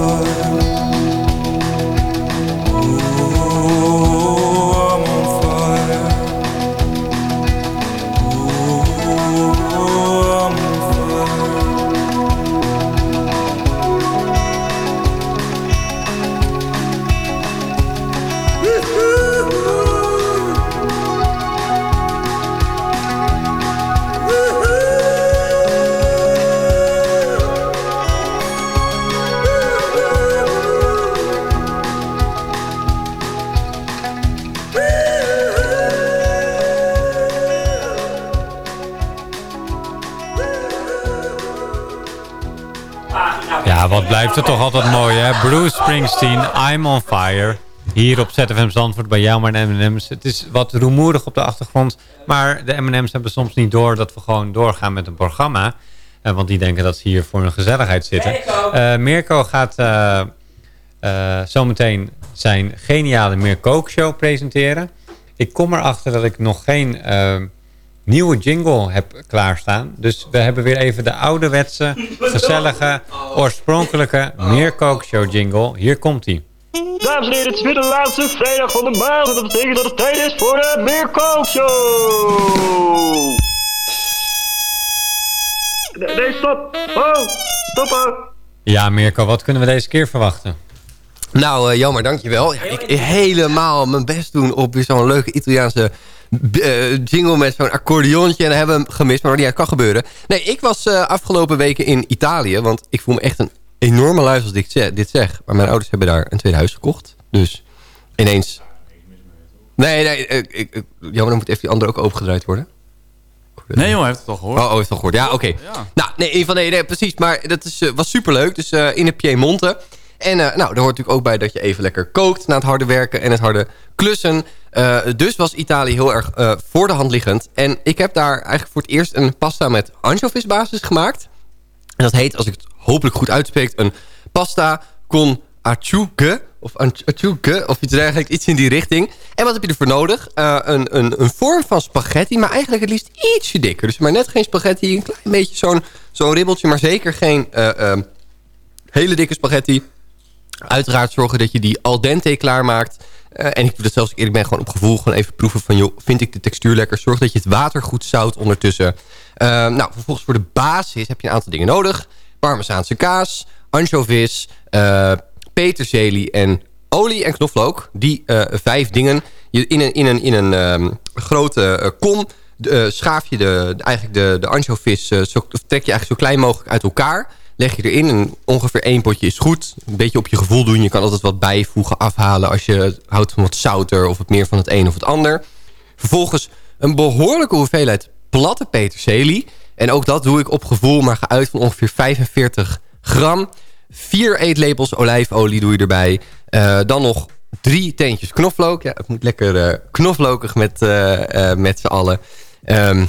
Blijft er toch altijd mooi, hè? Bruce Springsteen, I'm on fire. Hier op ZFM Zandvoort bij jou maar de M&M's. Het is wat rumoerig op de achtergrond. Maar de M&M's hebben soms niet door dat we gewoon doorgaan met een programma. Eh, want die denken dat ze hier voor een gezelligheid zitten. Mirko gaat eh, eh, zometeen zijn geniale Mirko Show presenteren. Ik kom erachter dat ik nog geen nieuwe jingle heb klaarstaan. Dus we hebben weer even de ouderwetse, gezellige, oorspronkelijke Mirko Show jingle. Hier komt hij. Dames en heren, het is weer de laatste vrijdag van de maand. En dat betekent dat het tijd is voor de Mirko Show. Nee, stop. Oh, stoppen. Ja, Mirko, wat kunnen we deze keer verwachten? Nou, eh, jammer, dankjewel. Ja, ik helemaal mijn best doen op weer zo'n leuke Italiaanse eh, jingle met zo'n accordeontje. En dan hebben we hem gemist, maar uit kan gebeuren. Nee, ik was eh, afgelopen weken in Italië. Want ik voel me echt een enorme luis als ik dit zeg-. Maar mijn ouders hebben daar een tweede huis gekocht. Dus ineens... Nee, nee, eh, ik, ik, jammer, dan moet even die andere ook opengedraaid worden. Nee joh, hij heeft het al gehoord. Oh, oh heeft het al gehoord. Ja, oké. Nou, nee, geval, nee, nee, precies. Maar dat is, was superleuk. Dus in de Piemonte. En eh, nou, daar hoort natuurlijk ook bij dat je even lekker kookt na het harde werken en het harde klussen. Eh, dus was Italië heel erg eh, voor de hand liggend. En ik heb daar eigenlijk voor het eerst een pasta met anchovisbasis gemaakt. En dat heet, als ik het hopelijk goed uitspreek, een pasta con acciughe. Of of iets dergelijks, iets in die richting. En wat heb je ervoor nodig? Eh, een, een, een vorm van spaghetti, maar eigenlijk het liefst ietsje dikker. Dus maar net geen spaghetti, een klein beetje zo'n zo'n ribbeltje, maar zeker geen hele dikke spaghetti. Uiteraard zorgen dat je die al dente klaarmaakt. Eh, en ik doe dat zelfs, eerlijk ben, gewoon op gevoel. Gewoon even proeven van, joh, vind ik de textuur lekker? Zorg dat je het water goed zout ondertussen. Eh, nou, vervolgens voor de basis heb je een aantal dingen nodig. Parmezaanse kaas, anchovies, eh peterselie en olie en knoflook. Die vijf dingen. Je, in een, in een, in een ehm, grote kom schaaf je de, eigenlijk de, de anchovies... zo, trek je eigenlijk zo klein mogelijk uit elkaar leg je erin en ongeveer één potje is goed. Een beetje op je gevoel doen. Je kan altijd wat bijvoegen, afhalen als je houdt van wat zouter of wat meer van het een of het ander. Vervolgens een behoorlijke hoeveelheid platte peterselie. En ook dat doe ik op gevoel, maar geuit van ongeveer 45 gram. Vier eetlepels olijfolie doe je erbij. Eh, dan nog drie teentjes knoflook. Ja, het moet lekker eh, knoflookig met, eh, met z'n allen. Ehm,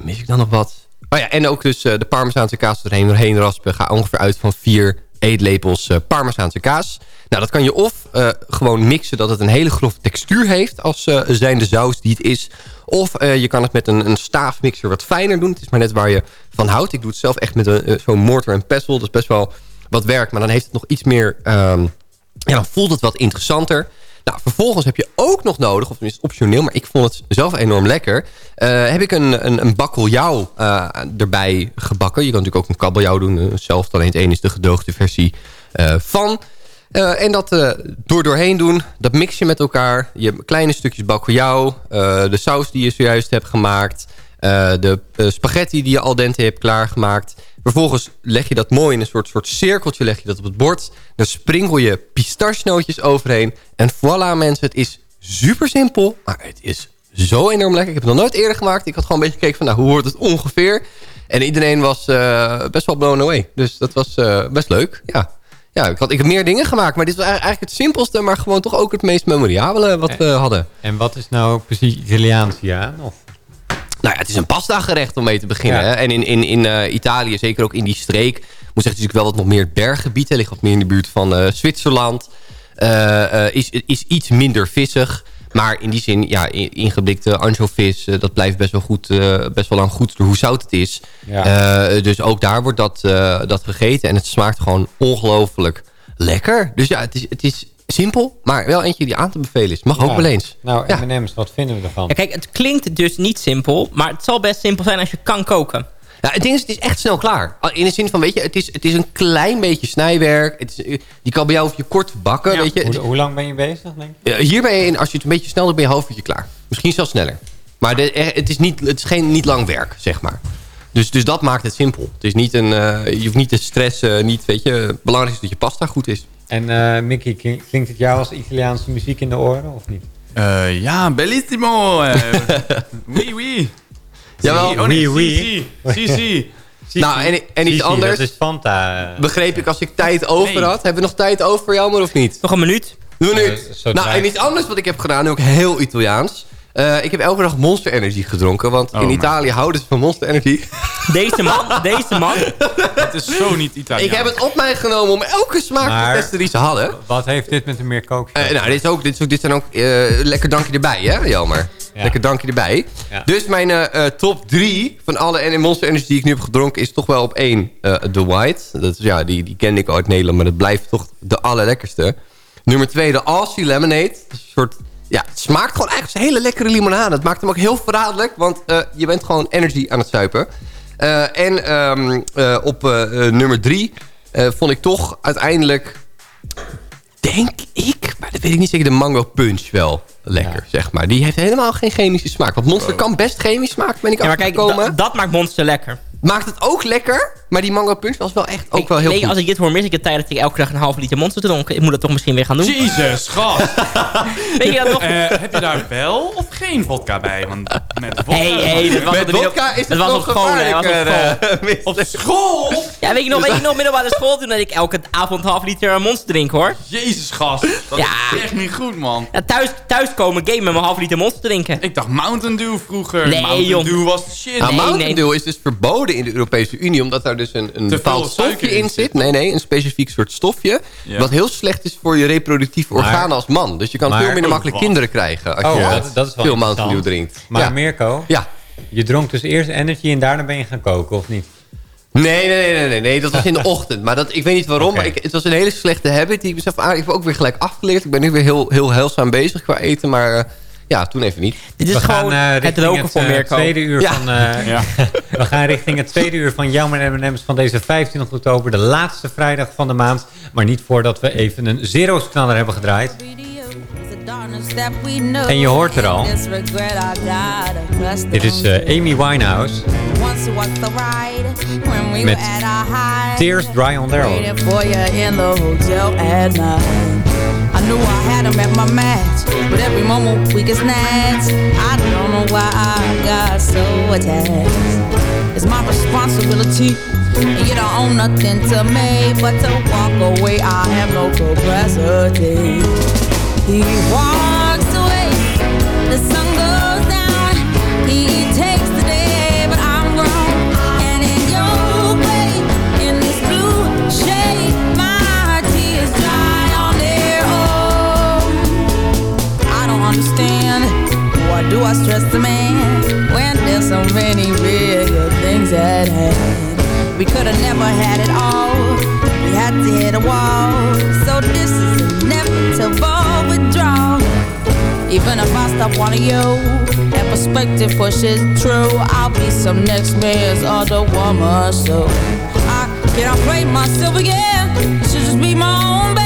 mis ik dan nog wat? Ja, en ook dus eh, de parmezaanse kaas erheen, doorheen raspen. Ga ongeveer uit van vier eetlepels eh parmezaanse kaas. Nou, dat kan je of eh, gewoon mixen dat het een hele grove textuur heeft... als eh zijn de saus die het is. Of je kan het met een, een staafmixer wat fijner doen. Het is maar net waar je van houdt. Ik doe het zelf echt met zo'n mortar en pestle. Dat is best wel wat werk, maar dan heeft het nog iets meer... ehm, ja, dan voelt het wat interessanter. Nou, vervolgens heb je ook nog nodig, of tenminste optioneel... maar ik vond het zelf enorm lekker... eh, heb ik een, een, een bakkeljauw eh, erbij gebakken. Je kan natuurlijk ook een kabeljauw doen. eh, zelf, alleen het een is de gedoogde versie van... En dat door doorheen doen, dat mix je met elkaar. Je hebt kleine stukjes bakkeljauw, de saus die je zojuist hebt gemaakt... de spaghetti die je al dente hebt klaargemaakt. Vervolgens leg je dat mooi in een soort, soort cirkeltje leg je dat op het bord. Dan sprinkel je pistachenootjes overheen. En voilà mensen, het is super simpel, maar het is zo enorm lekker. Ik heb het nog nooit eerder gemaakt. Ik had gewoon een beetje gekeken van nou, hoe wordt het ongeveer. En iedereen was eh, best wel blown away. Dus dat was eh, best leuk, ja. Ja, ik, had, ik heb meer dingen gemaakt, maar dit was eigenlijk het simpelste... maar gewoon toch ook het meest memorabele wat we hadden. En wat is nou precies Italiaans aan? Of? Nou ja, het is een pasta gerecht om mee te beginnen. Ja. Hè? En in, in, in eh, Italië, zeker ook in die streek... moet zeggen, natuurlijk wel wat nog meer berggebied. Het ligt wat meer in de buurt van eh, Zwitserland. Eh, is, is iets minder vissig. Maar in die zin, ja, in- ingeblikte anchovis... dat blijft best wel, goed, best wel lang goed door hoe zout het is. Ja. Dus ook daar wordt dat, dat gegeten. En het smaakt gewoon ongelooflijk lekker. Dus ja, het is, het is simpel, maar wel eentje die aan te bevelen is. Mag ook Ja. wel eens. Nou, Ja. M&M's, wat vinden we ervan? Ja, kijk, het klinkt dus niet simpel, maar het zal best simpel zijn als je kan koken. Ja, het ding is, het is echt snel klaar. In de zin van, weet je, het is, het is een klein beetje snijwerk. Het is, eh, die kan bij jou of je kort bakken, weet je. Hoe, hoe lang ben je bezig, denk ik? Eh, Hier ben je, in, als je het een beetje snel doet, ben je een half uurtje klaar. Misschien zelfs sneller. Maar de, eh, het is, niet, het is geen, niet lang werk, zeg maar. Dus, dus dat maakt het simpel. Het is niet een, eh, je hoeft niet te stressen. Niet, weet je, het belangrijkste is dat je pasta goed is. En eh, Mickey, klink- klinkt het jou als Italiaanse muziek in de oren, of niet? Eh, ja, bellissimo. eh. oui, oui. Jawel. Si, oh nee, Oui, si, oui. si, si, si. Nou, en, en iets anders. Dat is Fanta. Begreep ik als ik tijd over Nee. had. Hebben we nog tijd over, jammer of niet? Nog een minuut. Doe nu. Nou, en iets anders wat ik heb gedaan, ook heel Italiaans. Eh, ik heb elke dag Monster Energy gedronken. Want Oh in my. Italië houden ze van Monster Energy. Deze man, deze man. Dat is zo niet Italiaans. Ik heb het op mij genomen om elke smaak Maar- te testen die ze hadden. Wat heeft dit met een meer kook? Eh, nou, dit, is ook, dit, is ook, dit zijn ook eh, lekker dankje erbij, hè, Jelmer? Ja. Lekker dankje erbij. Ja. Dus mijn top drie van alle en Monster Energy die ik nu heb gedronken... is toch wel op één eh The White. Dat is, ja, die, die kende ik uit Nederland, maar dat blijft toch de allerlekkerste. Nummer twee, de Aussie Lemonade. Dat is een soort... Ja, het smaakt gewoon eigenlijk een hele lekkere limonade. Het maakt hem ook heel verraderlijk, want eh, je bent gewoon energy aan het zuipen. Eh, en ehm, eh, op nummer drie vond ik toch uiteindelijk denk ik, maar dat weet ik niet zeker, de mango punch wel lekker, zeg maar. Die heeft helemaal geen chemische smaak. Want Monster kan best chemisch smaken, ben ik Ja, maar kijk, da- dat maakt Monster lekker. Maakt het ook lekker, maar die mango punch was wel echt ook wel heel nee, goed. als ik dit hoor, mis ik het tijd dat ik elke dag een halve liter Monster dronk. Ik moet dat toch misschien weer gaan doen. Jezus, gast. Weet je dat nog? Eh, heb je daar wel of geen vodka bij? Want met vodka... Hey, hey, dat was Met op- vodka is het dat was nog was op gevaarlijker, school. eh, Op school? Ja, weet je nog, weet je nog middelbare school toen dat ik elke avond een half liter Monster drink, hoor. Jezus, gast. Dat Ja. is echt niet goed, man. Ja, thuis, thuis komen, game met mijn half liter Monster drinken. Ik dacht Mountain Dew vroeger. Nee, Mountain joh. Dew was shit. Nou, Nee, Mountain nee. Dew is dus verboden in de Europese Unie... omdat daar dus een, een bepaald stofje in zit. Nee, nee, een specifiek soort stofje. Ja. Wat heel slecht is voor je reproductieve organen als man. Dus je kan maar- veel minder makkelijk wat? kinderen krijgen... als Oh, je dat- dat is wel veel Mountain Dew drinkt. Maar ja. Mirko, ja. je dronk dus eerst energy en daarna ben je gaan koken, of niet? Nee, nee, nee, nee, nee, dat was in de ochtend. Maar dat, ik weet niet waarom, maar ik, het was een hele slechte habit die ik mezelf aan... Ik heb ook weer gelijk afgeleerd. Ik ben nu weer heel, heel heilzaam bezig qua eten, maar eh, ja, toen even niet. Dit is we gewoon gaan eh, het richting roken het, voor eh, Mirko. tweede uur Ja. van... eh, Ja. we gaan richting het tweede uur van Jammer en M&M's van deze 25 oktober. De laatste vrijdag van de maand. Maar niet voordat we even een zero's knaller hebben gedraaid. En je hoort er al. Dit is eh, Amy Winehouse met Tears Dry on Their Own. Waiting for you in the hotel at night. I knew I had him at my match, but every moment we get snatched. I don't know why I got so attached. It's my responsibility, and you don't own nothing to me but to walk away. I have no capacity. We could have never had it all. We had to hit a wall. So this is inevitable withdrawal. Even if I stop wanting you and perspective pushes true, I'll be some next man's other woman. So I cannot play myself again. Should just be my own best